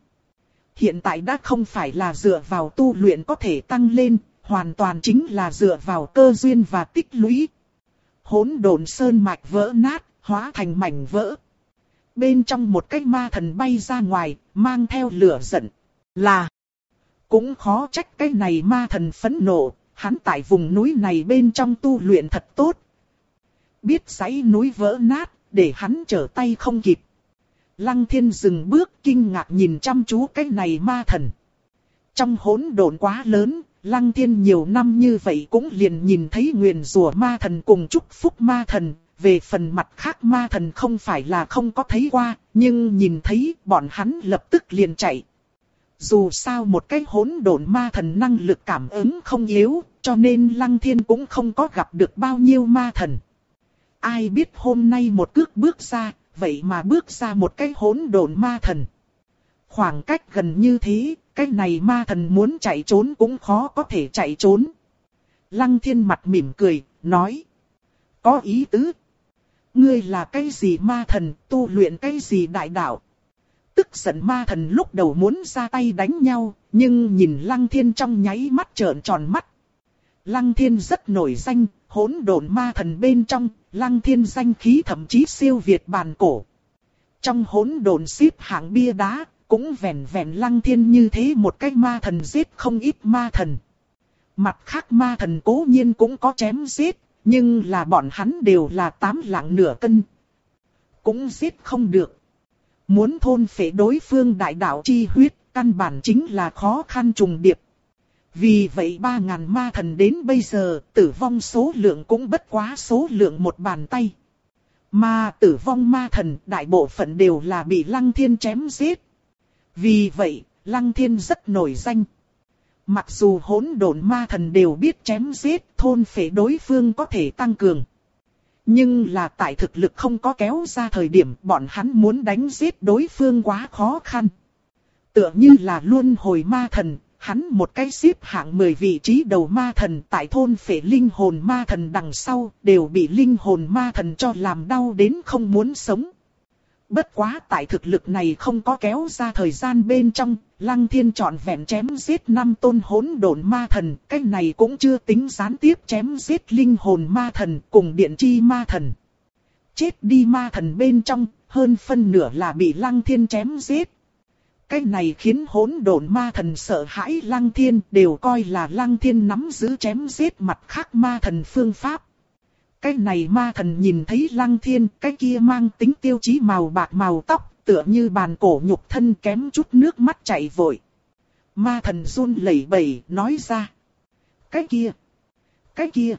hiện tại đã không phải là dựa vào tu luyện có thể tăng lên, hoàn toàn chính là dựa vào cơ duyên và tích lũy. Hỗn độn sơn mạch vỡ nát, hóa thành mảnh vỡ. Bên trong một cái ma thần bay ra ngoài, mang theo lửa giận. Là, cũng khó trách cái này ma thần phẫn nộ, hắn tại vùng núi này bên trong tu luyện thật tốt. Biết dãy núi vỡ nát, để hắn trở tay không kịp. Lăng thiên dừng bước kinh ngạc nhìn chăm chú cái này ma thần. Trong hỗn độn quá lớn, lăng thiên nhiều năm như vậy cũng liền nhìn thấy nguyền rủa ma thần cùng chúc phúc ma thần. Về phần mặt khác ma thần không phải là không có thấy qua, nhưng nhìn thấy bọn hắn lập tức liền chạy. Dù sao một cái hỗn độn ma thần năng lực cảm ứng không yếu, cho nên lăng thiên cũng không có gặp được bao nhiêu ma thần. Ai biết hôm nay một cước bước ra, vậy mà bước ra một cái hỗn độn ma thần. Khoảng cách gần như thế, cái này ma thần muốn chạy trốn cũng khó có thể chạy trốn. Lăng thiên mặt mỉm cười, nói. Có ý tứ. Ngươi là cái gì ma thần, tu luyện cái gì đại đạo. Tức giận ma thần lúc đầu muốn ra tay đánh nhau, nhưng nhìn lăng thiên trong nháy mắt trợn tròn mắt. Lăng thiên rất nổi danh, hỗn độn ma thần bên trong, lăng thiên danh khí thậm chí siêu việt bàn cổ. Trong hỗn đồn xếp hạng bia đá, cũng vẹn vẹn lăng thiên như thế một cái ma thần giết không ít ma thần. Mặt khác ma thần cố nhiên cũng có chém giết, nhưng là bọn hắn đều là tám lạng nửa cân. Cũng giết không được. Muốn thôn phệ đối phương đại đạo chi huyết, căn bản chính là khó khăn trùng điệp. Vì vậy ba ngàn ma thần đến bây giờ, tử vong số lượng cũng bất quá số lượng một bàn tay. Mà tử vong ma thần đại bộ phận đều là bị lăng thiên chém giết. Vì vậy, lăng thiên rất nổi danh. Mặc dù hỗn độn ma thần đều biết chém giết thôn phệ đối phương có thể tăng cường. Nhưng là tại thực lực không có kéo ra thời điểm bọn hắn muốn đánh giết đối phương quá khó khăn. Tựa như là luôn hồi ma thần, hắn một cái xếp hạng 10 vị trí đầu ma thần tại thôn phệ linh hồn ma thần đằng sau đều bị linh hồn ma thần cho làm đau đến không muốn sống. Bất quá tại thực lực này không có kéo ra thời gian bên trong, Lăng Thiên chọn vẹn chém giết năm tôn hỗn độn ma thần, cái này cũng chưa tính gián tiếp chém giết linh hồn ma thần cùng điện chi ma thần. Chết đi ma thần bên trong, hơn phân nửa là bị Lăng Thiên chém giết. Cái này khiến hỗn độn ma thần sợ hãi Lăng Thiên đều coi là Lăng Thiên nắm giữ chém giết mặt khác ma thần phương pháp. Cái này ma thần nhìn thấy lăng thiên, cái kia mang tính tiêu chí màu bạc màu tóc, tựa như bàn cổ nhục thân kém chút nước mắt chảy vội. Ma thần run lẩy bẩy, nói ra. Cái kia, cái kia,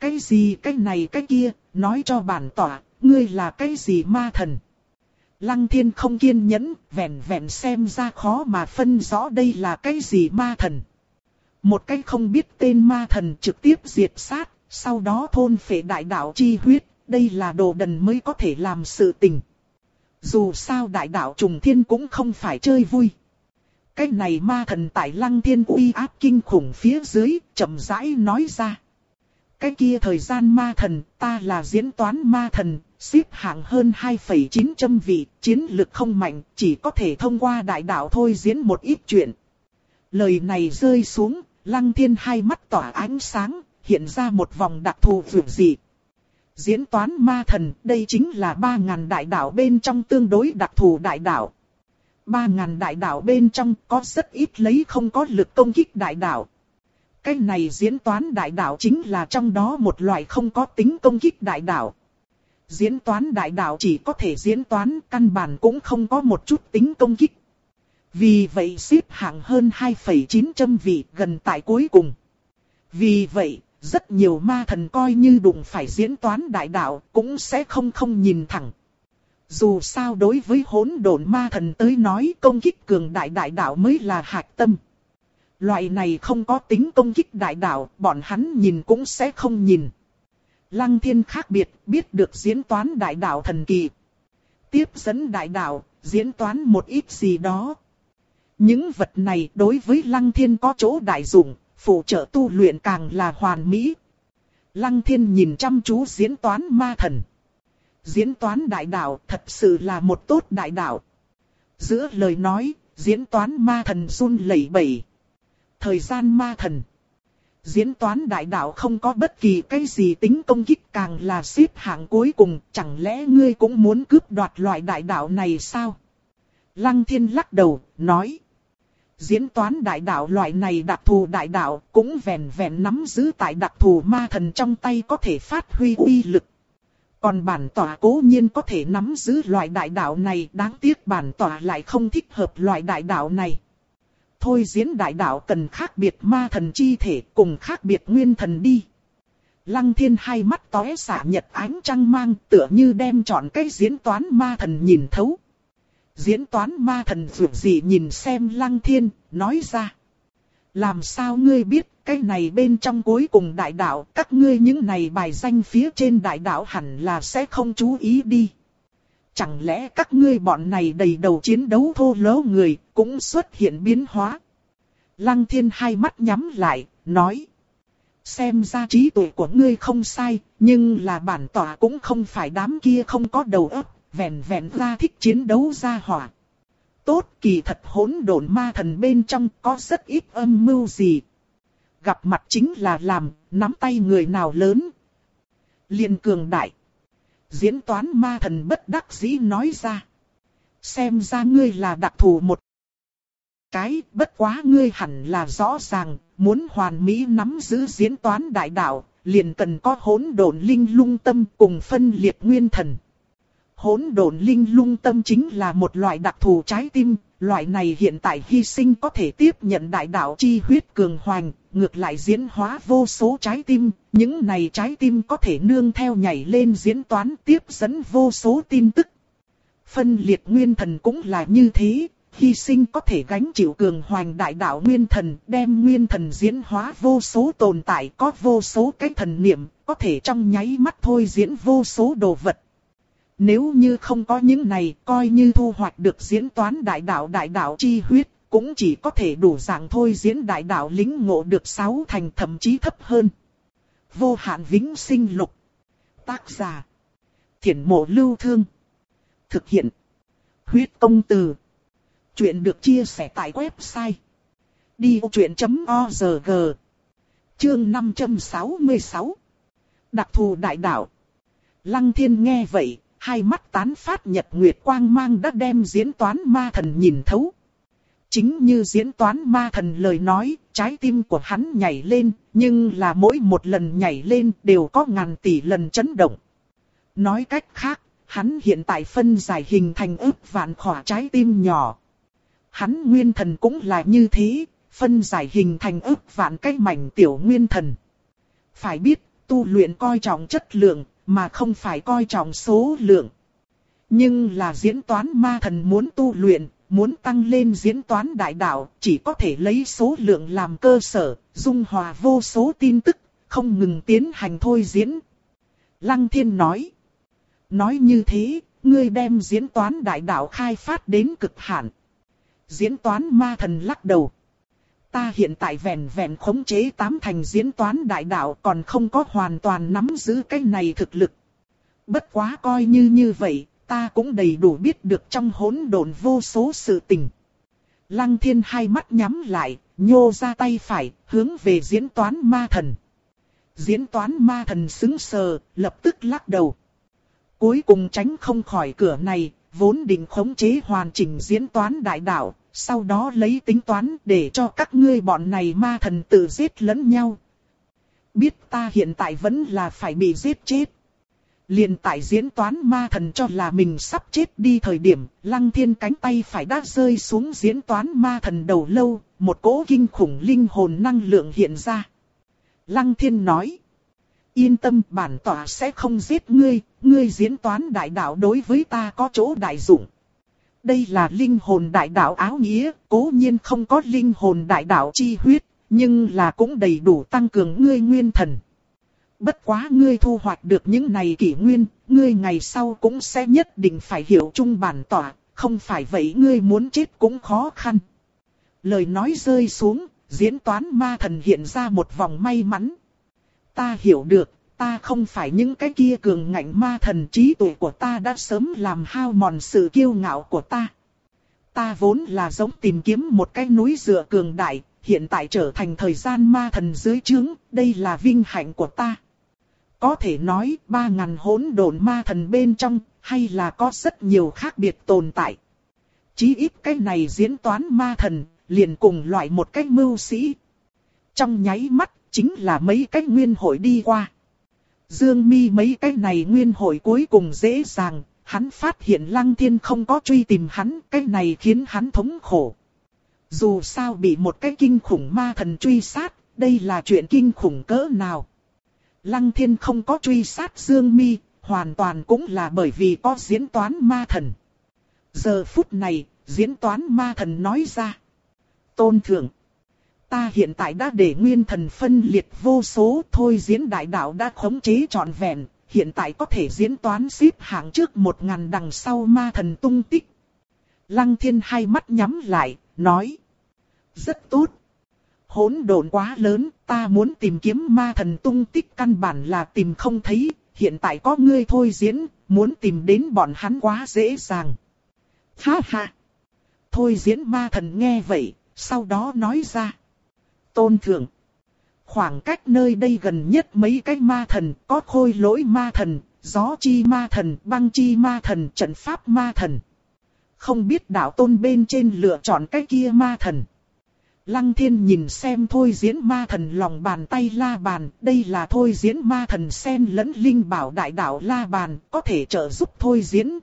cái gì cái này cái kia, nói cho bản tỏa, ngươi là cái gì ma thần. Lăng thiên không kiên nhẫn, vẹn vẹn xem ra khó mà phân rõ đây là cái gì ma thần. Một cái không biết tên ma thần trực tiếp diệt sát, sau đó thôn phệ đại đạo chi huyết, đây là đồ đần mới có thể làm sự tình. Dù sao đại đạo trùng thiên cũng không phải chơi vui. Cái này ma thần tại lăng thiên uy áp kinh khủng phía dưới, chậm rãi nói ra. Cái kia thời gian ma thần, ta là diễn toán ma thần, xếp hạng hơn 2,900 vị, chiến lực không mạnh, chỉ có thể thông qua đại đạo thôi diễn một ít chuyện. Lời này rơi xuống, lăng thiên hai mắt tỏa ánh sáng, hiện ra một vòng đặc thù vượt dị. Diễn toán ma thần, đây chính là 3.000 đại đạo bên trong tương đối đặc thù đại đạo. 3.000 đại đạo bên trong có rất ít lấy không có lực công kích đại đạo. Cái này diễn toán đại đạo chính là trong đó một loại không có tính công kích đại đạo. Diễn toán đại đạo chỉ có thể diễn toán căn bản cũng không có một chút tính công kích. Vì vậy xếp hạng hơn 2,900 vị gần tại cuối cùng. Vì vậy, rất nhiều ma thần coi như đụng phải diễn toán đại đạo cũng sẽ không không nhìn thẳng. Dù sao đối với hỗn độn ma thần tới nói công kích cường đại đại đạo mới là hạt tâm. Loại này không có tính công kích đại đạo, bọn hắn nhìn cũng sẽ không nhìn. Lăng thiên khác biệt, biết được diễn toán đại đạo thần kỳ. Tiếp dẫn đại đạo, diễn toán một ít gì đó. Những vật này đối với lăng thiên có chỗ đại dụng, phụ trợ tu luyện càng là hoàn mỹ. Lăng thiên nhìn chăm chú diễn toán ma thần. Diễn toán đại đạo thật sự là một tốt đại đạo. Giữa lời nói, diễn toán ma thần run lẩy bẩy. Thời gian ma thần. Diễn toán đại đạo không có bất kỳ cái gì tính công kích càng là xếp hạng cuối cùng, chẳng lẽ ngươi cũng muốn cướp đoạt loại đại đạo này sao? Lăng thiên lắc đầu, nói. Diễn toán đại đạo loại này đặc thù đại đạo cũng vẹn vẹn nắm giữ tại đặc thù ma thần trong tay có thể phát huy uy lực. Còn bản tỏa cố nhiên có thể nắm giữ loại đại đạo này đáng tiếc bản tỏa lại không thích hợp loại đại đạo này. Thôi diễn đại đạo cần khác biệt ma thần chi thể cùng khác biệt nguyên thần đi. Lăng thiên hai mắt tóe xả nhật ánh trăng mang tựa như đem chọn cái diễn toán ma thần nhìn thấu. Diễn toán ma thần vượt gì nhìn xem lăng thiên, nói ra. Làm sao ngươi biết cái này bên trong cuối cùng đại đạo, các ngươi những này bài danh phía trên đại đạo hẳn là sẽ không chú ý đi chẳng lẽ các ngươi bọn này đầy đầu chiến đấu thô lỗ người, cũng xuất hiện biến hóa. Lăng thiên hai mắt nhắm lại, nói. Xem ra trí tuệ của ngươi không sai, nhưng là bản tỏa cũng không phải đám kia không có đầu óc, vẹn vẹn ra thích chiến đấu ra hỏa. Tốt kỳ thật hỗn độn ma thần bên trong có rất ít âm mưu gì. Gặp mặt chính là làm, nắm tay người nào lớn. Liên cường đại. Diễn toán ma thần bất đắc dĩ nói ra. Xem ra ngươi là đặc thù một cái, bất quá ngươi hẳn là rõ ràng, muốn hoàn mỹ nắm giữ diễn toán đại đạo, liền cần có hỗn độn linh lung tâm cùng phân liệt nguyên thần. Hỗn độn linh lung tâm chính là một loại đặc thù trái tim, loại này hiện tại hy sinh có thể tiếp nhận đại đạo chi huyết cường hoành, ngược lại diễn hóa vô số trái tim, những này trái tim có thể nương theo nhảy lên diễn toán tiếp dẫn vô số tin tức. Phân liệt nguyên thần cũng là như thế, hy sinh có thể gánh chịu cường hoành đại đạo nguyên thần, đem nguyên thần diễn hóa vô số tồn tại có vô số cái thần niệm, có thể trong nháy mắt thôi diễn vô số đồ vật. Nếu như không có những này, coi như thu hoạch được diễn toán đại đạo đại đạo chi huyết, cũng chỉ có thể đủ dạng thôi diễn đại đạo lính ngộ được sáu thành thậm chí thấp hơn. Vô hạn vĩnh sinh lục. Tác giả. Thiển mộ lưu thương. Thực hiện. Huyết công từ. Chuyện được chia sẻ tại website. Đi vô chuyện.org Chương 566 Đặc thù đại đạo Lăng thiên nghe vậy, hai mắt tán phát nhật nguyệt quang mang đã đem diễn toán ma thần nhìn thấu. Chính như diễn toán ma thần lời nói, trái tim của hắn nhảy lên, nhưng là mỗi một lần nhảy lên đều có ngàn tỷ lần chấn động. Nói cách khác, hắn hiện tại phân giải hình thành ước vạn khỏa trái tim nhỏ. Hắn nguyên thần cũng là như thế, phân giải hình thành ước vạn cái mảnh tiểu nguyên thần. Phải biết, tu luyện coi trọng chất lượng, mà không phải coi trọng số lượng. Nhưng là diễn toán ma thần muốn tu luyện, muốn tăng lên diễn toán đại đạo, chỉ có thể lấy số lượng làm cơ sở, dung hòa vô số tin tức, không ngừng tiến hành thôi diễn. Lăng thiên nói. Nói như thế, ngươi đem diễn toán đại đạo khai phát đến cực hạn. Diễn toán ma thần lắc đầu. Ta hiện tại vẹn vẹn khống chế tám thành diễn toán đại đạo còn không có hoàn toàn nắm giữ cái này thực lực. Bất quá coi như như vậy, ta cũng đầy đủ biết được trong hỗn độn vô số sự tình. Lăng thiên hai mắt nhắm lại, nhô ra tay phải, hướng về diễn toán ma thần. Diễn toán ma thần xứng sờ, lập tức lắc đầu. Cuối cùng tránh không khỏi cửa này, vốn định khống chế hoàn chỉnh diễn toán đại đạo, sau đó lấy tính toán để cho các ngươi bọn này ma thần tự giết lẫn nhau. Biết ta hiện tại vẫn là phải bị giết chết. liền tại diễn toán ma thần cho là mình sắp chết đi thời điểm, lăng thiên cánh tay phải đã rơi xuống diễn toán ma thần đầu lâu, một cỗ kinh khủng linh hồn năng lượng hiện ra. Lăng thiên nói, yên tâm bản tỏa sẽ không giết ngươi, ngươi diễn toán đại đạo đối với ta có chỗ đại dụng. Đây là linh hồn đại đạo áo nghĩa, cố nhiên không có linh hồn đại đạo chi huyết, nhưng là cũng đầy đủ tăng cường ngươi nguyên thần. Bất quá ngươi thu hoạch được những này kỷ nguyên, ngươi ngày sau cũng sẽ nhất định phải hiểu chung bản tỏa, không phải vậy ngươi muốn chết cũng khó khăn. Lời nói rơi xuống, diễn toán ma thần hiện ra một vòng may mắn. Ta hiểu được, ta không phải những cái kia cường ngạnh ma thần trí tuệ của ta đã sớm làm hao mòn sự kiêu ngạo của ta. Ta vốn là giống tìm kiếm một cái núi dựa cường đại, hiện tại trở thành thời gian ma thần dưới trướng, đây là vinh hạnh của ta. Có thể nói, ba ngàn hỗn độn ma thần bên trong, hay là có rất nhiều khác biệt tồn tại. Chí ít cái này diễn toán ma thần, liền cùng loại một cái mưu sĩ. Trong nháy mắt, chính là mấy cái nguyên hội đi qua. Dương mi mấy cái này nguyên hội cuối cùng dễ dàng, hắn phát hiện lăng thiên không có truy tìm hắn, cái này khiến hắn thống khổ. Dù sao bị một cái kinh khủng ma thần truy sát, đây là chuyện kinh khủng cỡ nào. Lăng thiên không có truy sát Dương mi, hoàn toàn cũng là bởi vì có diễn toán ma thần. Giờ phút này, diễn toán ma thần nói ra. Tôn thượng ta hiện tại đã để nguyên thần phân liệt vô số thôi diễn đại đạo đã khống chế trọn vẹn, hiện tại có thể diễn toán xếp hạng trước một ngàn đằng sau ma thần tung tích. Lăng thiên hai mắt nhắm lại, nói. Rất tốt. Hỗn độn quá lớn, ta muốn tìm kiếm ma thần tung tích căn bản là tìm không thấy, hiện tại có ngươi thôi diễn, muốn tìm đến bọn hắn quá dễ dàng. Ha ha. Thôi diễn ma thần nghe vậy, sau đó nói ra. Tôn thượng. Khoảng cách nơi đây gần nhất mấy cái ma thần, có khôi lỗi ma thần, gió chi ma thần, băng chi ma thần, trận pháp ma thần. Không biết đạo tôn bên trên lựa chọn cái kia ma thần. Lăng thiên nhìn xem thôi diễn ma thần lòng bàn tay la bàn, đây là thôi diễn ma thần sen lẫn linh bảo đại đạo la bàn, có thể trợ giúp thôi diễn.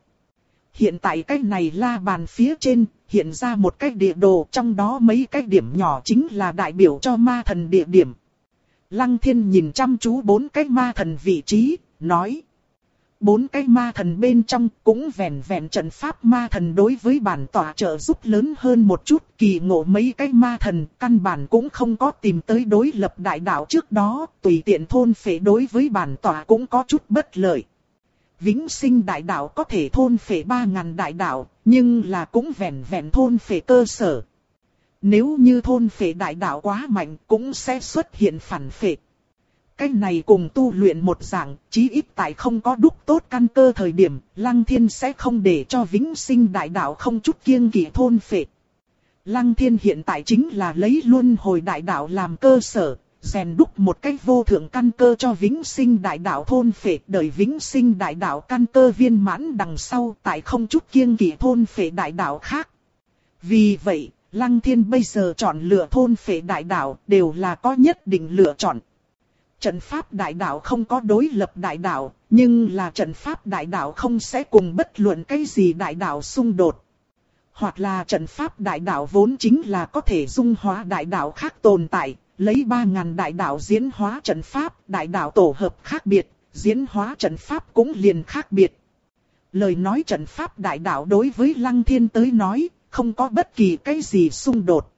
Hiện tại cái này la bàn phía trên, hiện ra một cái địa đồ trong đó mấy cái điểm nhỏ chính là đại biểu cho ma thần địa điểm. Lăng thiên nhìn chăm chú bốn cái ma thần vị trí, nói. Bốn cái ma thần bên trong cũng vẹn vẹn trận pháp ma thần đối với bản tỏa trợ giúp lớn hơn một chút kỳ ngộ mấy cái ma thần căn bản cũng không có tìm tới đối lập đại đạo trước đó tùy tiện thôn phệ đối với bản tỏa cũng có chút bất lợi. Vĩnh sinh đại đạo có thể thôn phệ ba ngàn đại đạo nhưng là cũng vẹn vẹn thôn phệ cơ sở. Nếu như thôn phệ đại đạo quá mạnh cũng sẽ xuất hiện phản phệ. Cái này cùng tu luyện một dạng, chí ít tại không có đúc tốt căn cơ thời điểm, Lăng Thiên sẽ không để cho vĩnh sinh đại đạo không chút kiêng kỵ thôn phệ. Lăng Thiên hiện tại chính là lấy luân hồi đại đạo làm cơ sở, rèn đúc một cách vô thượng căn cơ cho vĩnh sinh đại đạo thôn phệ, đời vĩnh sinh đại đạo căn cơ viên mãn đằng sau tại không chút kiêng kỵ thôn phệ đại đạo khác. Vì vậy, Lăng Thiên bây giờ chọn lựa thôn phệ đại đạo đều là có nhất định lựa chọn. Trận pháp đại đạo không có đối lập đại đạo, nhưng là trận pháp đại đạo không sẽ cùng bất luận cái gì đại đạo xung đột. Hoặc là trận pháp đại đạo vốn chính là có thể dung hóa đại đạo khác tồn tại, lấy 3.000 đại đạo diễn hóa trận pháp, đại đạo tổ hợp khác biệt, diễn hóa trận pháp cũng liền khác biệt. Lời nói trận pháp đại đạo đối với Lăng Thiên tới nói, không có bất kỳ cái gì xung đột.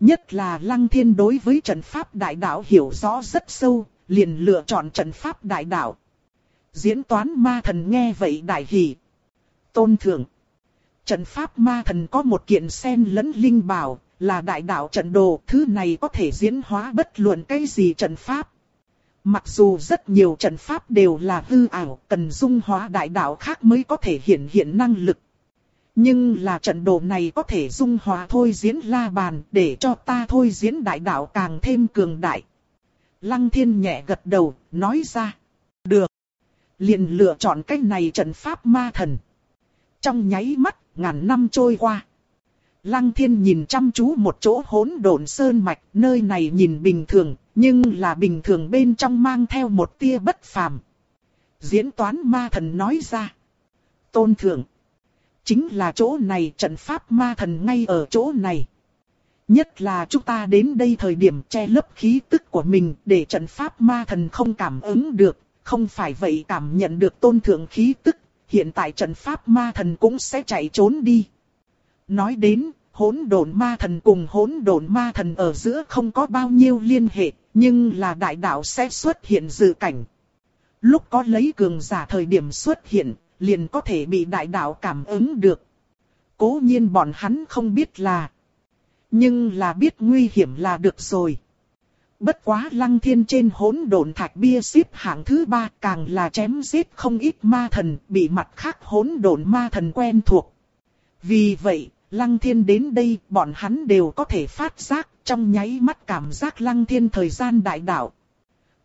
Nhất là Lăng Thiên đối với trận pháp đại đạo hiểu rõ rất sâu, liền lựa chọn trận pháp đại đạo. Diễn toán ma thần nghe vậy đại hỉ. Tôn thượng. Trận pháp ma thần có một kiện sen lẫn linh bảo, là đại đạo trận đồ, thứ này có thể diễn hóa bất luận cái gì trận pháp. Mặc dù rất nhiều trận pháp đều là hư ảo, cần dung hóa đại đạo khác mới có thể hiện hiện năng lực. Nhưng là trận đồ này có thể dung hóa thôi diễn la bàn để cho ta thôi diễn đại đạo càng thêm cường đại. Lăng thiên nhẹ gật đầu, nói ra. Được. liền lựa chọn cách này trận pháp ma thần. Trong nháy mắt, ngàn năm trôi qua. Lăng thiên nhìn chăm chú một chỗ hỗn độn sơn mạch, nơi này nhìn bình thường, nhưng là bình thường bên trong mang theo một tia bất phàm. Diễn toán ma thần nói ra. Tôn thượng. Chính là chỗ này trận pháp ma thần ngay ở chỗ này. Nhất là chúng ta đến đây thời điểm che lấp khí tức của mình để trận pháp ma thần không cảm ứng được, không phải vậy cảm nhận được tôn thượng khí tức, hiện tại trận pháp ma thần cũng sẽ chạy trốn đi. Nói đến, hỗn độn ma thần cùng hỗn độn ma thần ở giữa không có bao nhiêu liên hệ, nhưng là đại đạo sẽ xuất hiện dự cảnh. Lúc có lấy cường giả thời điểm xuất hiện, liền có thể bị đại đạo cảm ứng được. Cố nhiên bọn hắn không biết là, nhưng là biết nguy hiểm là được rồi. Bất quá lăng thiên trên hỗn độn thạch bia xếp hạng thứ ba càng là chém giết không ít ma thần bị mặt khác hỗn độn ma thần quen thuộc. Vì vậy, lăng thiên đến đây bọn hắn đều có thể phát giác trong nháy mắt cảm giác lăng thiên thời gian đại đạo.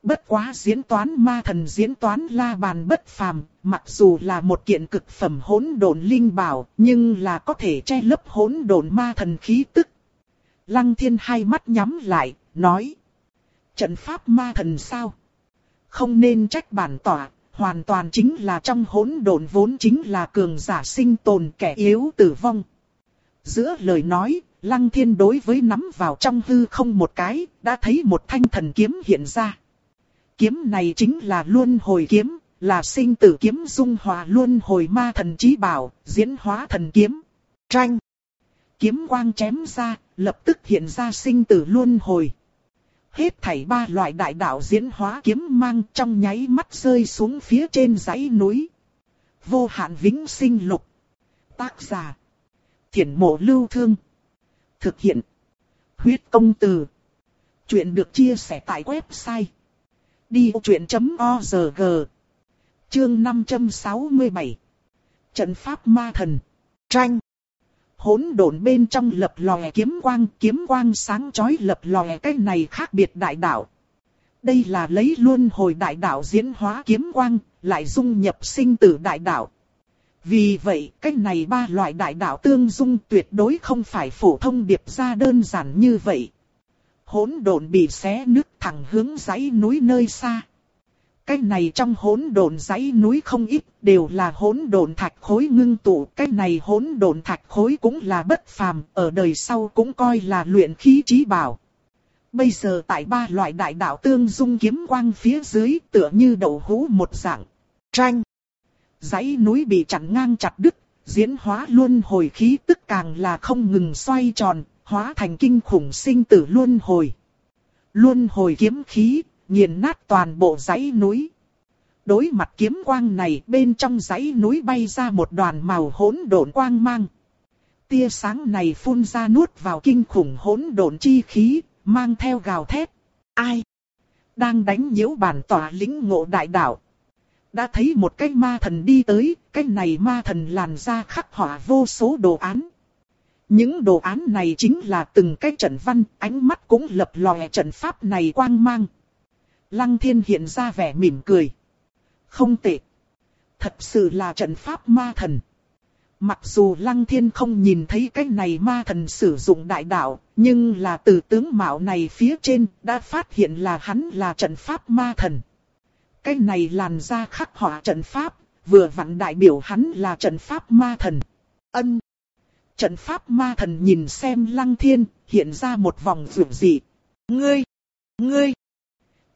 Bất quá diễn toán ma thần diễn toán la bàn bất phàm, mặc dù là một kiện cực phẩm hỗn độn linh bảo, nhưng là có thể che lấp hỗn độn ma thần khí tức. Lăng thiên hai mắt nhắm lại, nói. Trận pháp ma thần sao? Không nên trách bản tỏa, hoàn toàn chính là trong hỗn độn vốn chính là cường giả sinh tồn kẻ yếu tử vong. Giữa lời nói, lăng thiên đối với nắm vào trong hư không một cái, đã thấy một thanh thần kiếm hiện ra. Kiếm này chính là luân hồi kiếm, là sinh tử kiếm dung hòa luân hồi ma thần trí bảo, diễn hóa thần kiếm. Tranh. Kiếm quang chém ra, lập tức hiện ra sinh tử luân hồi. hết thảy ba loại đại đạo diễn hóa kiếm mang trong nháy mắt rơi xuống phía trên dãy núi. Vô hạn vĩnh sinh lục. Tác giả. Thiển mộ lưu thương. Thực hiện. Huyết công từ. Chuyện được chia sẻ tại website. Đi truyện.org Chương 567 Trận pháp ma thần. Tranh. Hỗn độn bên trong lập lòe kiếm quang, kiếm quang sáng chói lập lòe cái này khác biệt đại đạo. Đây là lấy luôn hồi đại đạo diễn hóa kiếm quang, lại dung nhập sinh tử đại đạo. Vì vậy, cách này ba loại đại đạo tương dung tuyệt đối không phải phổ thông điệp ra đơn giản như vậy. Hỗn độn bị xé nứt thẳng hướng dãy núi nơi xa. Cái này trong hỗn độn dãy núi không ít, đều là hỗn độn thạch khối ngưng tụ. Cái này hỗn độn thạch khối cũng là bất phàm, ở đời sau cũng coi là luyện khí trí bảo. Bây giờ tại ba loại đại đạo tương dung kiếm quang phía dưới tựa như đậu hũ một dạng. Tranh. Dãy núi bị chặn ngang chặt đứt, diễn hóa luôn hồi khí tức càng là không ngừng xoay tròn, hóa thành kinh khủng sinh tử luân hồi. Luân hồi kiếm khí, nghiền nát toàn bộ dãy núi. Đối mặt kiếm quang này bên trong dãy núi bay ra một đoàn màu hỗn độn quang mang. Tia sáng này phun ra nuốt vào kinh khủng hỗn độn chi khí, mang theo gào thét. Ai? Đang đánh nhiễu bản tỏa lĩnh ngộ đại đạo. Đã thấy một cái ma thần đi tới, cái này ma thần làn ra khắc họa vô số đồ án. Những đồ án này chính là từng cái trận văn, ánh mắt cũng lập lòe trận pháp này quang mang. Lăng thiên hiện ra vẻ mỉm cười. Không tệ. Thật sự là trận pháp ma thần. Mặc dù Lăng Thiên không nhìn thấy cái này ma thần sử dụng đại đạo, nhưng là từ tướng mạo này phía trên đã phát hiện là hắn là trận pháp ma thần. Cái này làn ra khắc họa trận pháp, vừa vặn đại biểu hắn là trận pháp ma thần. Ân. Trận pháp ma thần nhìn xem Lăng Thiên, hiện ra một vòng vượt dị. Ngươi! Ngươi!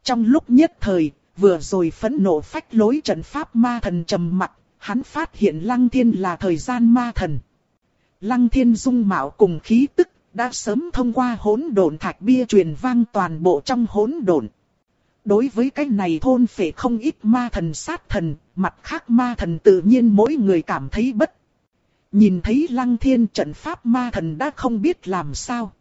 Trong lúc nhất thời, vừa rồi phẫn nộ phách lối trận pháp ma thần trầm mặt, hắn phát hiện Lăng Thiên là thời gian ma thần. Lăng Thiên dung mạo cùng khí tức, đã sớm thông qua hỗn độn thạch bia truyền vang toàn bộ trong hỗn độn. Đối với cái này thôn phệ không ít ma thần sát thần, mặt khác ma thần tự nhiên mỗi người cảm thấy bất. Nhìn thấy lăng thiên trận pháp ma thần đã không biết làm sao.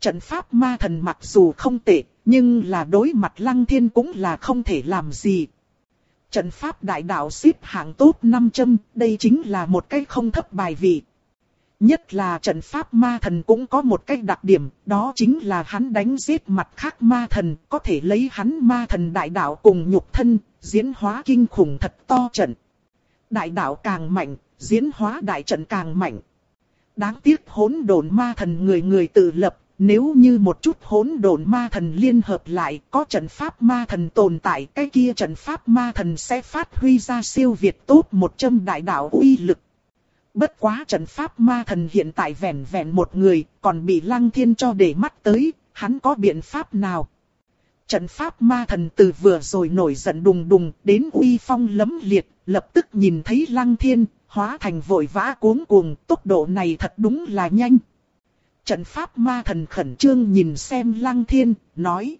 Trận pháp ma thần mặc dù không tệ, nhưng là đối mặt lăng thiên cũng là không thể làm gì. Trận pháp đại đạo xếp hạng tốt 500, đây chính là một cái không thấp bài vị. Nhất là trận pháp ma thần cũng có một cái đặc điểm, đó chính là hắn đánh giết mặt khác ma thần, có thể lấy hắn ma thần đại đạo cùng nhục thân, diễn hóa kinh khủng thật to trận. Đại đạo càng mạnh, diễn hóa đại trận càng mạnh. Đáng tiếc hỗn độn ma thần người người tự lập, nếu như một chút hỗn độn ma thần liên hợp lại, có trận pháp ma thần tồn tại, cái kia trận pháp ma thần sẽ phát huy ra siêu việt tốt một châm đại đạo uy lực. Bất quá trận pháp ma thần hiện tại vẹn vẹn một người, còn bị lăng thiên cho để mắt tới, hắn có biện pháp nào? Trận pháp ma thần từ vừa rồi nổi giận đùng đùng đến uy phong lấm liệt, lập tức nhìn thấy lăng thiên, hóa thành vội vã cuống cuồng, tốc độ này thật đúng là nhanh. Trận pháp ma thần khẩn trương nhìn xem lăng thiên, nói.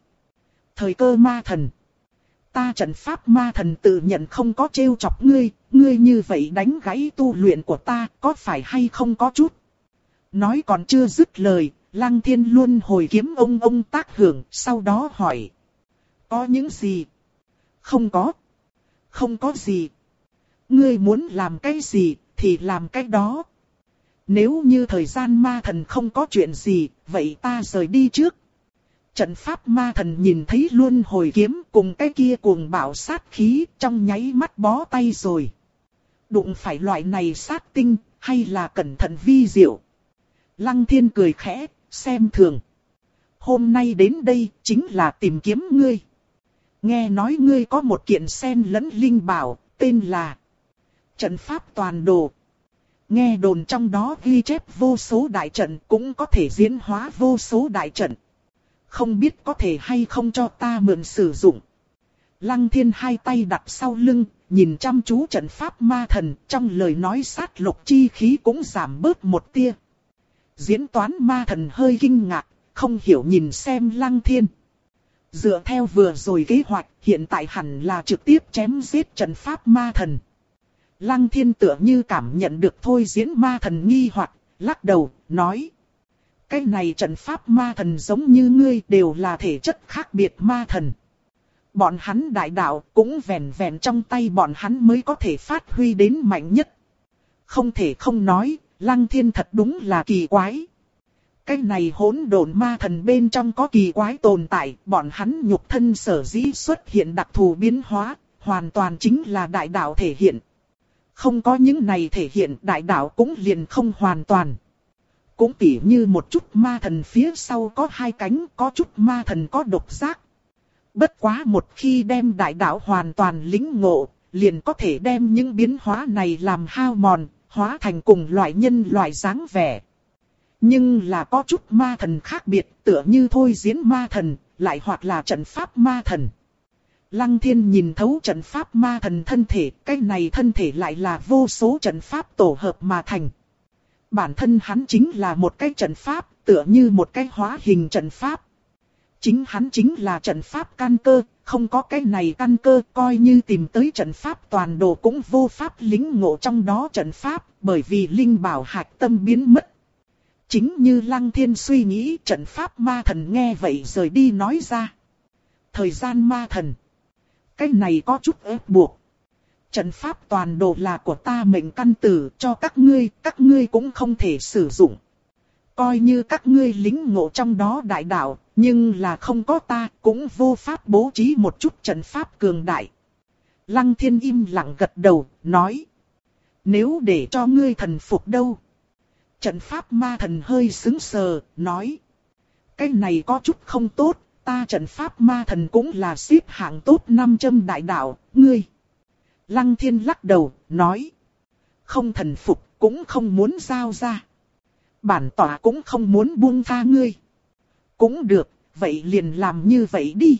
Thời cơ ma thần. Ta trận pháp ma thần tự nhận không có trêu chọc ngươi, ngươi như vậy đánh gãy tu luyện của ta, có phải hay không có chút. Nói còn chưa dứt lời, lăng thiên luôn hồi kiếm ông ông tác hưởng, sau đó hỏi. Có những gì? Không có. Không có gì. Ngươi muốn làm cái gì, thì làm cái đó. Nếu như thời gian ma thần không có chuyện gì, vậy ta rời đi trước. Trận pháp ma thần nhìn thấy luôn hồi kiếm cùng cái kia cuồng bạo sát khí trong nháy mắt bó tay rồi. Đụng phải loại này sát tinh, hay là cẩn thận vi diệu. Lăng thiên cười khẽ, xem thường. Hôm nay đến đây chính là tìm kiếm ngươi. Nghe nói ngươi có một kiện sen lẫn linh bảo, tên là Trận pháp toàn đồ. Nghe đồn trong đó ghi chép vô số đại trận cũng có thể diễn hóa vô số đại trận. Không biết có thể hay không cho ta mượn sử dụng. Lăng thiên hai tay đặt sau lưng, nhìn chăm chú trận pháp ma thần, trong lời nói sát lục chi khí cũng giảm bớt một tia. Diễn toán ma thần hơi kinh ngạc, không hiểu nhìn xem lăng thiên. Dựa theo vừa rồi kế hoạch, hiện tại hẳn là trực tiếp chém giết trận pháp ma thần. Lăng thiên tựa như cảm nhận được thôi diễn ma thần nghi hoặc, lắc đầu, nói. Cái này trận pháp ma thần giống như ngươi đều là thể chất khác biệt ma thần. Bọn hắn đại đạo cũng vẹn vẹn trong tay bọn hắn mới có thể phát huy đến mạnh nhất. Không thể không nói, lăng thiên thật đúng là kỳ quái. Cái này hỗn độn ma thần bên trong có kỳ quái tồn tại, bọn hắn nhục thân sở dĩ xuất hiện đặc thù biến hóa, hoàn toàn chính là đại đạo thể hiện. Không có những này thể hiện đại đạo cũng liền không hoàn toàn. Cũng tỉ như một chút ma thần phía sau có hai cánh, có chút ma thần có độc giác. Bất quá một khi đem đại đạo hoàn toàn lĩnh ngộ, liền có thể đem những biến hóa này làm hao mòn, hóa thành cùng loại nhân loại dáng vẻ. Nhưng là có chút ma thần khác biệt, tựa như thôi diễn ma thần, lại hoặc là trận pháp ma thần. Lăng thiên nhìn thấu trận pháp ma thần thân thể, cái này thân thể lại là vô số trận pháp tổ hợp mà thành. Bản thân hắn chính là một cái trận pháp, tựa như một cái hóa hình trận pháp. Chính hắn chính là trận pháp căn cơ, không có cái này căn cơ coi như tìm tới trận pháp toàn đồ cũng vô pháp lính ngộ trong đó trận pháp, bởi vì linh bảo hạch tâm biến mất. Chính như Lăng Thiên suy nghĩ trận pháp ma thần nghe vậy rời đi nói ra. Thời gian ma thần. Cái này có chút ép buộc. Trận pháp toàn đồ là của ta mệnh căn tử cho các ngươi, các ngươi cũng không thể sử dụng. Coi như các ngươi lính ngộ trong đó đại đạo, nhưng là không có ta, cũng vô pháp bố trí một chút trận pháp cường đại. Lăng thiên im lặng gật đầu, nói. Nếu để cho ngươi thần phục đâu? Trận pháp ma thần hơi sững sờ, nói. Cái này có chút không tốt, ta trận pháp ma thần cũng là xếp hạng tốt năm châm đại đạo, ngươi. Lăng thiên lắc đầu, nói. Không thần phục, cũng không muốn giao ra. Bản tỏa cũng không muốn buông tha ngươi. Cũng được, vậy liền làm như vậy đi.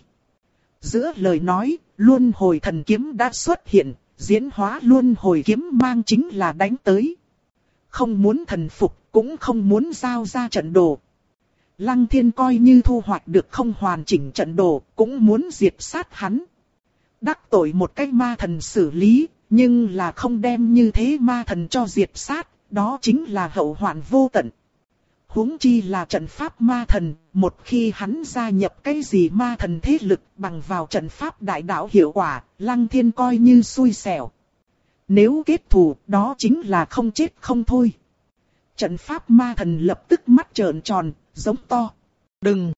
Giữa lời nói, luân hồi thần kiếm đã xuất hiện, diễn hóa luân hồi kiếm mang chính là đánh tới. Không muốn thần phục, cũng không muốn giao ra trận đồ. Lăng thiên coi như thu hoạch được không hoàn chỉnh trận đồ, cũng muốn diệt sát hắn. Đắc tội một cái ma thần xử lý, nhưng là không đem như thế ma thần cho diệt sát, đó chính là hậu hoạn vô tận huống chi là trận pháp ma thần, một khi hắn gia nhập cái gì ma thần thế lực bằng vào trận pháp đại đạo hiệu quả, lăng thiên coi như xui xẻo. Nếu kết thù, đó chính là không chết không thôi. Trận pháp ma thần lập tức mắt trợn tròn, giống to. Đừng!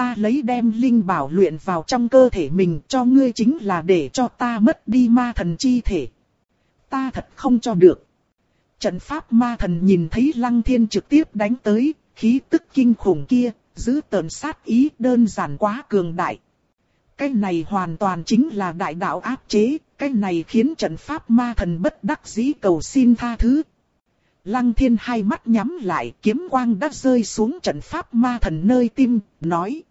Ta lấy đem linh bảo luyện vào trong cơ thể mình cho ngươi chính là để cho ta mất đi ma thần chi thể. Ta thật không cho được. Trận pháp ma thần nhìn thấy lăng thiên trực tiếp đánh tới, khí tức kinh khủng kia, giữ tợn sát ý đơn giản quá cường đại. Cái này hoàn toàn chính là đại đạo áp chế, cái này khiến trận pháp ma thần bất đắc dĩ cầu xin tha thứ. Lăng thiên hai mắt nhắm lại, kiếm quang đã rơi xuống trận pháp ma thần nơi tim, nói.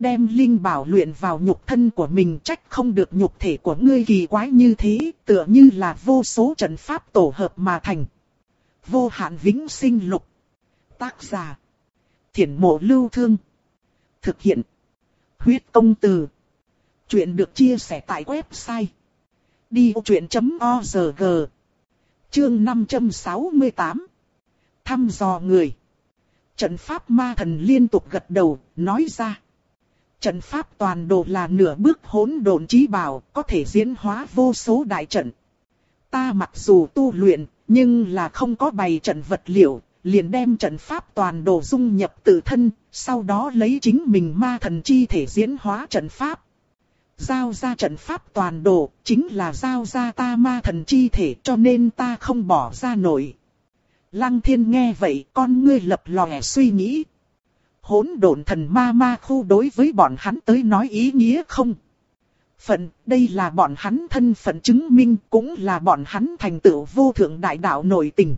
Đem linh bảo luyện vào nhục thân của mình trách không được nhục thể của ngươi kỳ quái như thế, tựa như là vô số trận pháp tổ hợp mà thành. Vô hạn vĩnh sinh lục. Tác giả. Thiển mộ lưu thương. Thực hiện. Huyết công từ. Chuyện được chia sẻ tại website. Đi truyện.org Chương 568 Thăm dò người Trận pháp ma thần liên tục gật đầu, nói ra. Trận pháp toàn đồ là nửa bước hỗn độn trí bảo, có thể diễn hóa vô số đại trận. Ta mặc dù tu luyện, nhưng là không có bày trận vật liệu, liền đem trận pháp toàn đồ dung nhập tự thân, sau đó lấy chính mình ma thần chi thể diễn hóa trận pháp. Giao ra trận pháp toàn đồ, chính là giao ra ta ma thần chi thể cho nên ta không bỏ ra nổi. Lăng thiên nghe vậy con ngươi lập lòe suy nghĩ. Hỗn độn thần ma ma khu đối với bọn hắn tới nói ý nghĩa không? Phận, đây là bọn hắn thân phận chứng minh cũng là bọn hắn thành tựu vô thượng đại đạo nội tình.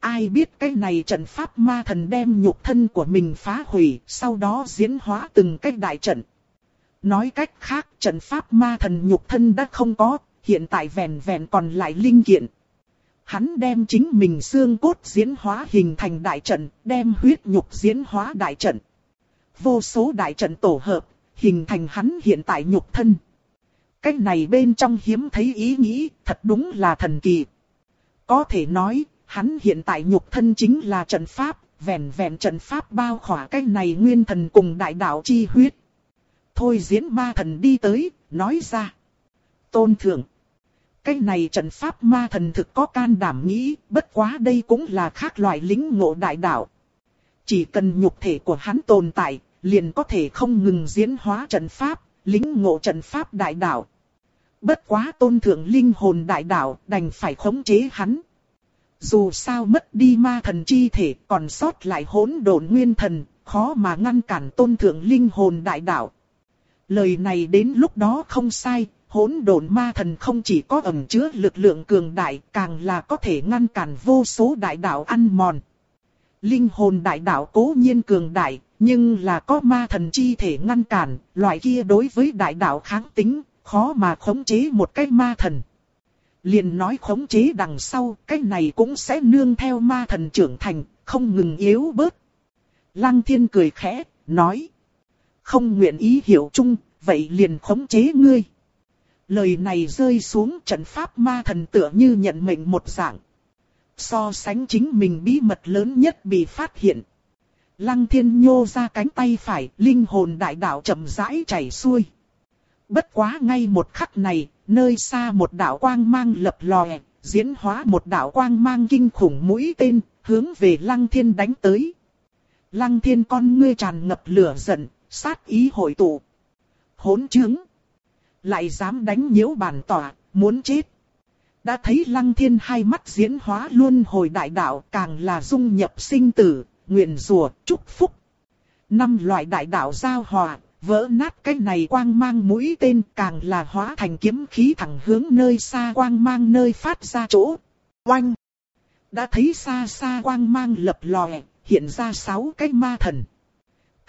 Ai biết cái này trận pháp ma thần đem nhục thân của mình phá hủy, sau đó diễn hóa từng cách đại trận. Nói cách khác, trận pháp ma thần nhục thân đã không có, hiện tại vẹn vẹn còn lại linh kiện. Hắn đem chính mình xương cốt diễn hóa hình thành đại trận, đem huyết nhục diễn hóa đại trận. Vô số đại trận tổ hợp, hình thành hắn hiện tại nhục thân. cách này bên trong hiếm thấy ý nghĩ, thật đúng là thần kỳ. Có thể nói, hắn hiện tại nhục thân chính là trận pháp, vẹn vẹn trận pháp bao khỏa cách này nguyên thần cùng đại đạo chi huyết. Thôi diễn ma thần đi tới, nói ra. Tôn thượng. Cái này trận pháp ma thần thực có can đảm nghĩ, bất quá đây cũng là khác loại lính ngộ đại đạo. Chỉ cần nhục thể của hắn tồn tại, liền có thể không ngừng diễn hóa trận pháp, lính ngộ trận pháp đại đạo. Bất quá tôn thượng linh hồn đại đạo đành phải khống chế hắn. Dù sao mất đi ma thần chi thể còn sót lại hỗn độn nguyên thần, khó mà ngăn cản tôn thượng linh hồn đại đạo. Lời này đến lúc đó không sai, hỗn độn ma thần không chỉ có ẩn chứa lực lượng cường đại, càng là có thể ngăn cản vô số đại đạo ăn mòn. Linh hồn đại đạo cố nhiên cường đại, nhưng là có ma thần chi thể ngăn cản, loại kia đối với đại đạo kháng tính, khó mà khống chế một cái ma thần. Liền nói khống chế đằng sau, cái này cũng sẽ nương theo ma thần trưởng thành, không ngừng yếu bớt. Lăng thiên cười khẽ, nói. Không nguyện ý hiểu chung, vậy liền khống chế ngươi. Lời này rơi xuống trận pháp ma thần tựa như nhận mệnh một dạng. So sánh chính mình bí mật lớn nhất bị phát hiện. Lăng thiên nhô ra cánh tay phải, linh hồn đại đạo chậm rãi chảy xuôi. Bất quá ngay một khắc này, nơi xa một đạo quang mang lập lòe, diễn hóa một đạo quang mang kinh khủng mũi tên, hướng về lăng thiên đánh tới. Lăng thiên con ngươi tràn ngập lửa giận, sát ý hội tụ. Hỗn chứng. Lại dám đánh nhiễu bản tỏa, muốn chết. Đã thấy lăng thiên hai mắt diễn hóa luôn hồi đại đạo càng là dung nhập sinh tử, nguyện rùa, chúc phúc. Năm loại đại đạo giao hòa, vỡ nát cái này quang mang mũi tên càng là hóa thành kiếm khí thẳng hướng nơi xa quang mang nơi phát ra chỗ. Oanh! Đã thấy xa xa quang mang lập lòe, hiện ra sáu cái ma thần.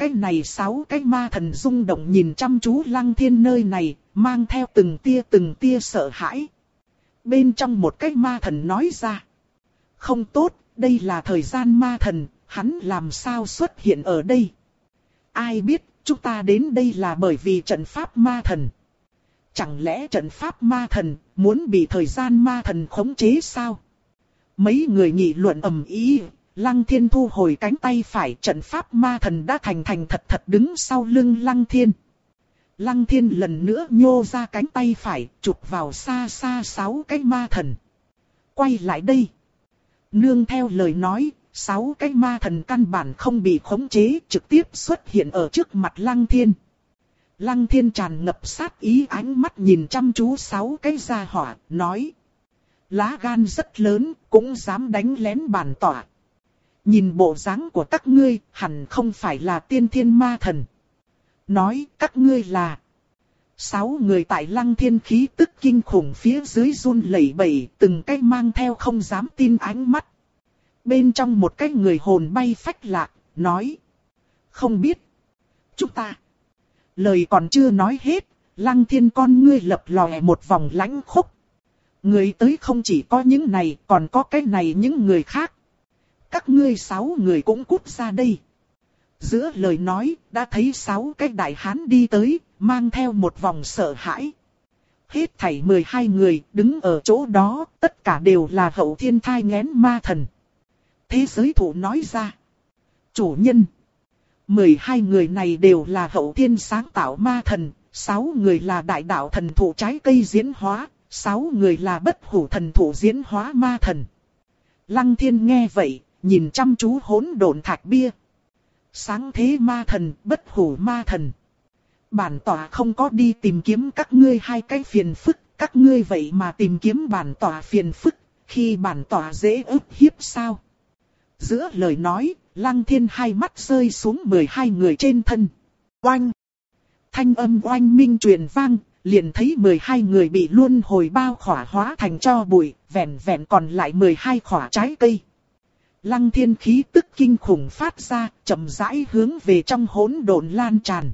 Cái này sáu cái ma thần rung động nhìn chăm chú lăng thiên nơi này, mang theo từng tia từng tia sợ hãi. Bên trong một cái ma thần nói ra. Không tốt, đây là thời gian ma thần, hắn làm sao xuất hiện ở đây? Ai biết, chúng ta đến đây là bởi vì trận pháp ma thần. Chẳng lẽ trận pháp ma thần muốn bị thời gian ma thần khống chế sao? Mấy người nghị luận ầm ý, Lăng Thiên thu hồi cánh tay phải trận pháp ma thần đã thành thành thật thật đứng sau lưng Lăng Thiên. Lăng Thiên lần nữa nhô ra cánh tay phải, chụp vào xa xa sáu cái ma thần. Quay lại đây. Nương theo lời nói, sáu cái ma thần căn bản không bị khống chế, trực tiếp xuất hiện ở trước mặt Lăng Thiên. Lăng Thiên tràn ngập sát ý ánh mắt nhìn chăm chú sáu cái gia hỏa, nói. Lá gan rất lớn, cũng dám đánh lén bản tỏa. Nhìn bộ dáng của các ngươi, hẳn không phải là tiên thiên ma thần. Nói các ngươi là. Sáu người tại lăng thiên khí tức kinh khủng phía dưới run lẩy bẩy, từng cái mang theo không dám tin ánh mắt. Bên trong một cái người hồn bay phách lạc, nói. Không biết. Chúng ta. Lời còn chưa nói hết, lăng thiên con ngươi lập lòe một vòng lãnh khúc. Người tới không chỉ có những này, còn có cái này những người khác. Các ngươi sáu người cũng cút ra đây. Giữa lời nói, đã thấy sáu cái đại hán đi tới, mang theo một vòng sợ hãi. Hết thảy 12 người đứng ở chỗ đó, tất cả đều là hậu thiên thai ngén ma thần. Thế giới thủ nói ra. Chủ nhân. 12 người này đều là hậu thiên sáng tạo ma thần, 6 người là đại đạo thần thủ trái cây diễn hóa, 6 người là bất hủ thần thủ diễn hóa ma thần. Lăng thiên nghe vậy, nhìn chăm chú hỗn độn thạch bia. Sáng thế ma thần, bất hủ ma thần. Bản tỏa không có đi tìm kiếm các ngươi hai cái phiền phức, các ngươi vậy mà tìm kiếm bản tỏa phiền phức, khi bản tỏa dễ ức hiếp sao? Giữa lời nói, lăng thiên hai mắt rơi xuống 12 người trên thân. Oanh! Thanh âm oanh minh truyền vang, liền thấy 12 người bị luân hồi bao khỏa hóa thành cho bụi, vẹn vẹn còn lại 12 khỏa trái cây. Lăng thiên khí tức kinh khủng phát ra, chậm rãi hướng về trong hỗn độn lan tràn.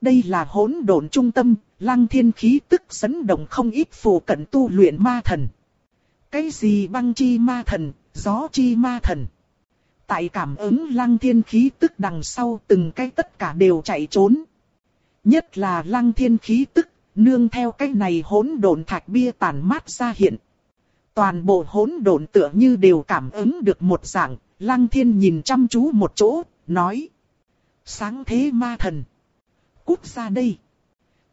Đây là hỗn độn trung tâm, lăng thiên khí tức dẫn động không ít phù cận tu luyện ma thần. Cái gì băng chi ma thần, gió chi ma thần. Tại cảm ứng lăng thiên khí tức đằng sau từng cái tất cả đều chạy trốn. Nhất là lăng thiên khí tức, nương theo cái này hỗn độn thạch bia tàn mát ra hiện. Toàn bộ hỗn độn tựa như đều cảm ứng được một dạng, lăng thiên nhìn chăm chú một chỗ, nói. Sáng thế ma thần. Cút ra đây.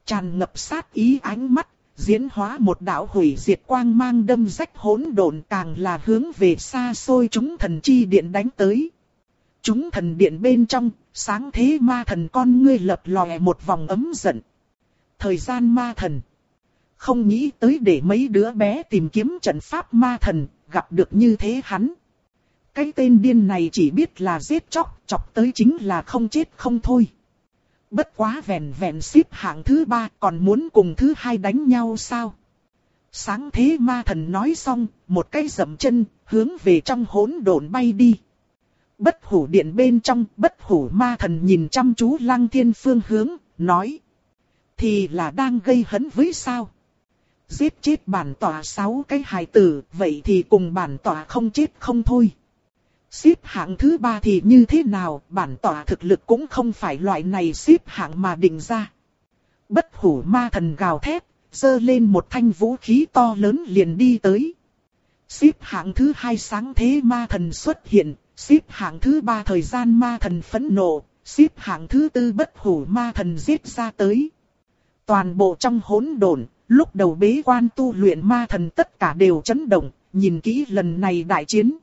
Tràn ngập sát ý ánh mắt, diễn hóa một đạo hủy diệt quang mang đâm rách hỗn độn càng là hướng về xa xôi chúng thần chi điện đánh tới. Chúng thần điện bên trong, sáng thế ma thần con ngươi lập lòe một vòng ấm giận. Thời gian ma thần. Không nghĩ tới để mấy đứa bé tìm kiếm trận pháp ma thần, gặp được như thế hắn. Cái tên điên này chỉ biết là giết chóc, chọc tới chính là không chết không thôi. Bất quá vẹn vẹn xếp hạng thứ ba còn muốn cùng thứ hai đánh nhau sao? Sáng thế ma thần nói xong, một cái dậm chân, hướng về trong hỗn độn bay đi. Bất hủ điện bên trong, bất hủ ma thần nhìn chăm chú lăng thiên phương hướng, nói. Thì là đang gây hấn với sao? Giết chết bản tỏa sáu cái hài tử, vậy thì cùng bản tỏa không chết không thôi. Xếp hạng thứ ba thì như thế nào, bản tỏa thực lực cũng không phải loại này xếp hạng mà định ra. Bất hủ ma thần gào thét, dơ lên một thanh vũ khí to lớn liền đi tới. Xếp hạng thứ hai sáng thế ma thần xuất hiện, xếp hạng thứ ba thời gian ma thần phẫn nộ, xếp hạng thứ tư bất hủ ma thần giết ra tới. Toàn bộ trong hỗn độn, lúc đầu bế quan tu luyện ma thần tất cả đều chấn động, nhìn kỹ lần này đại chiến.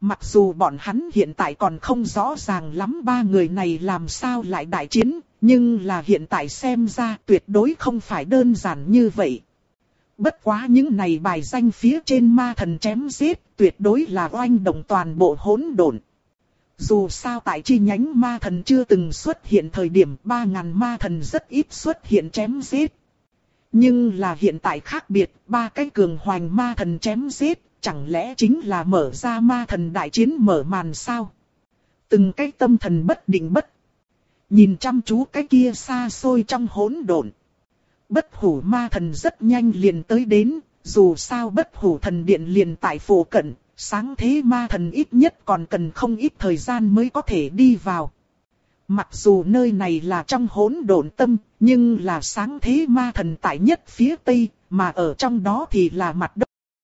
Mặc dù bọn hắn hiện tại còn không rõ ràng lắm ba người này làm sao lại đại chiến, nhưng là hiện tại xem ra tuyệt đối không phải đơn giản như vậy. Bất quá những này bài danh phía trên ma thần chém giết, tuyệt đối là oanh động toàn bộ hỗn độn. Dù sao tại chi nhánh ma thần chưa từng xuất hiện thời điểm 3.000 ma thần rất ít xuất hiện chém giết. Nhưng là hiện tại khác biệt, ba cái cường hoành ma thần chém giết, chẳng lẽ chính là mở ra ma thần đại chiến mở màn sao? Từng cái tâm thần bất định bất. Nhìn chăm chú cái kia xa xôi trong hỗn độn. Bất hủ ma thần rất nhanh liền tới đến, dù sao bất hủ thần điện liền tại phủ cận, sáng thế ma thần ít nhất còn cần không ít thời gian mới có thể đi vào. Mặc dù nơi này là trong hỗn độn tâm, nhưng là sáng thế ma thần tại nhất phía tây, mà ở trong đó thì là mặt đất.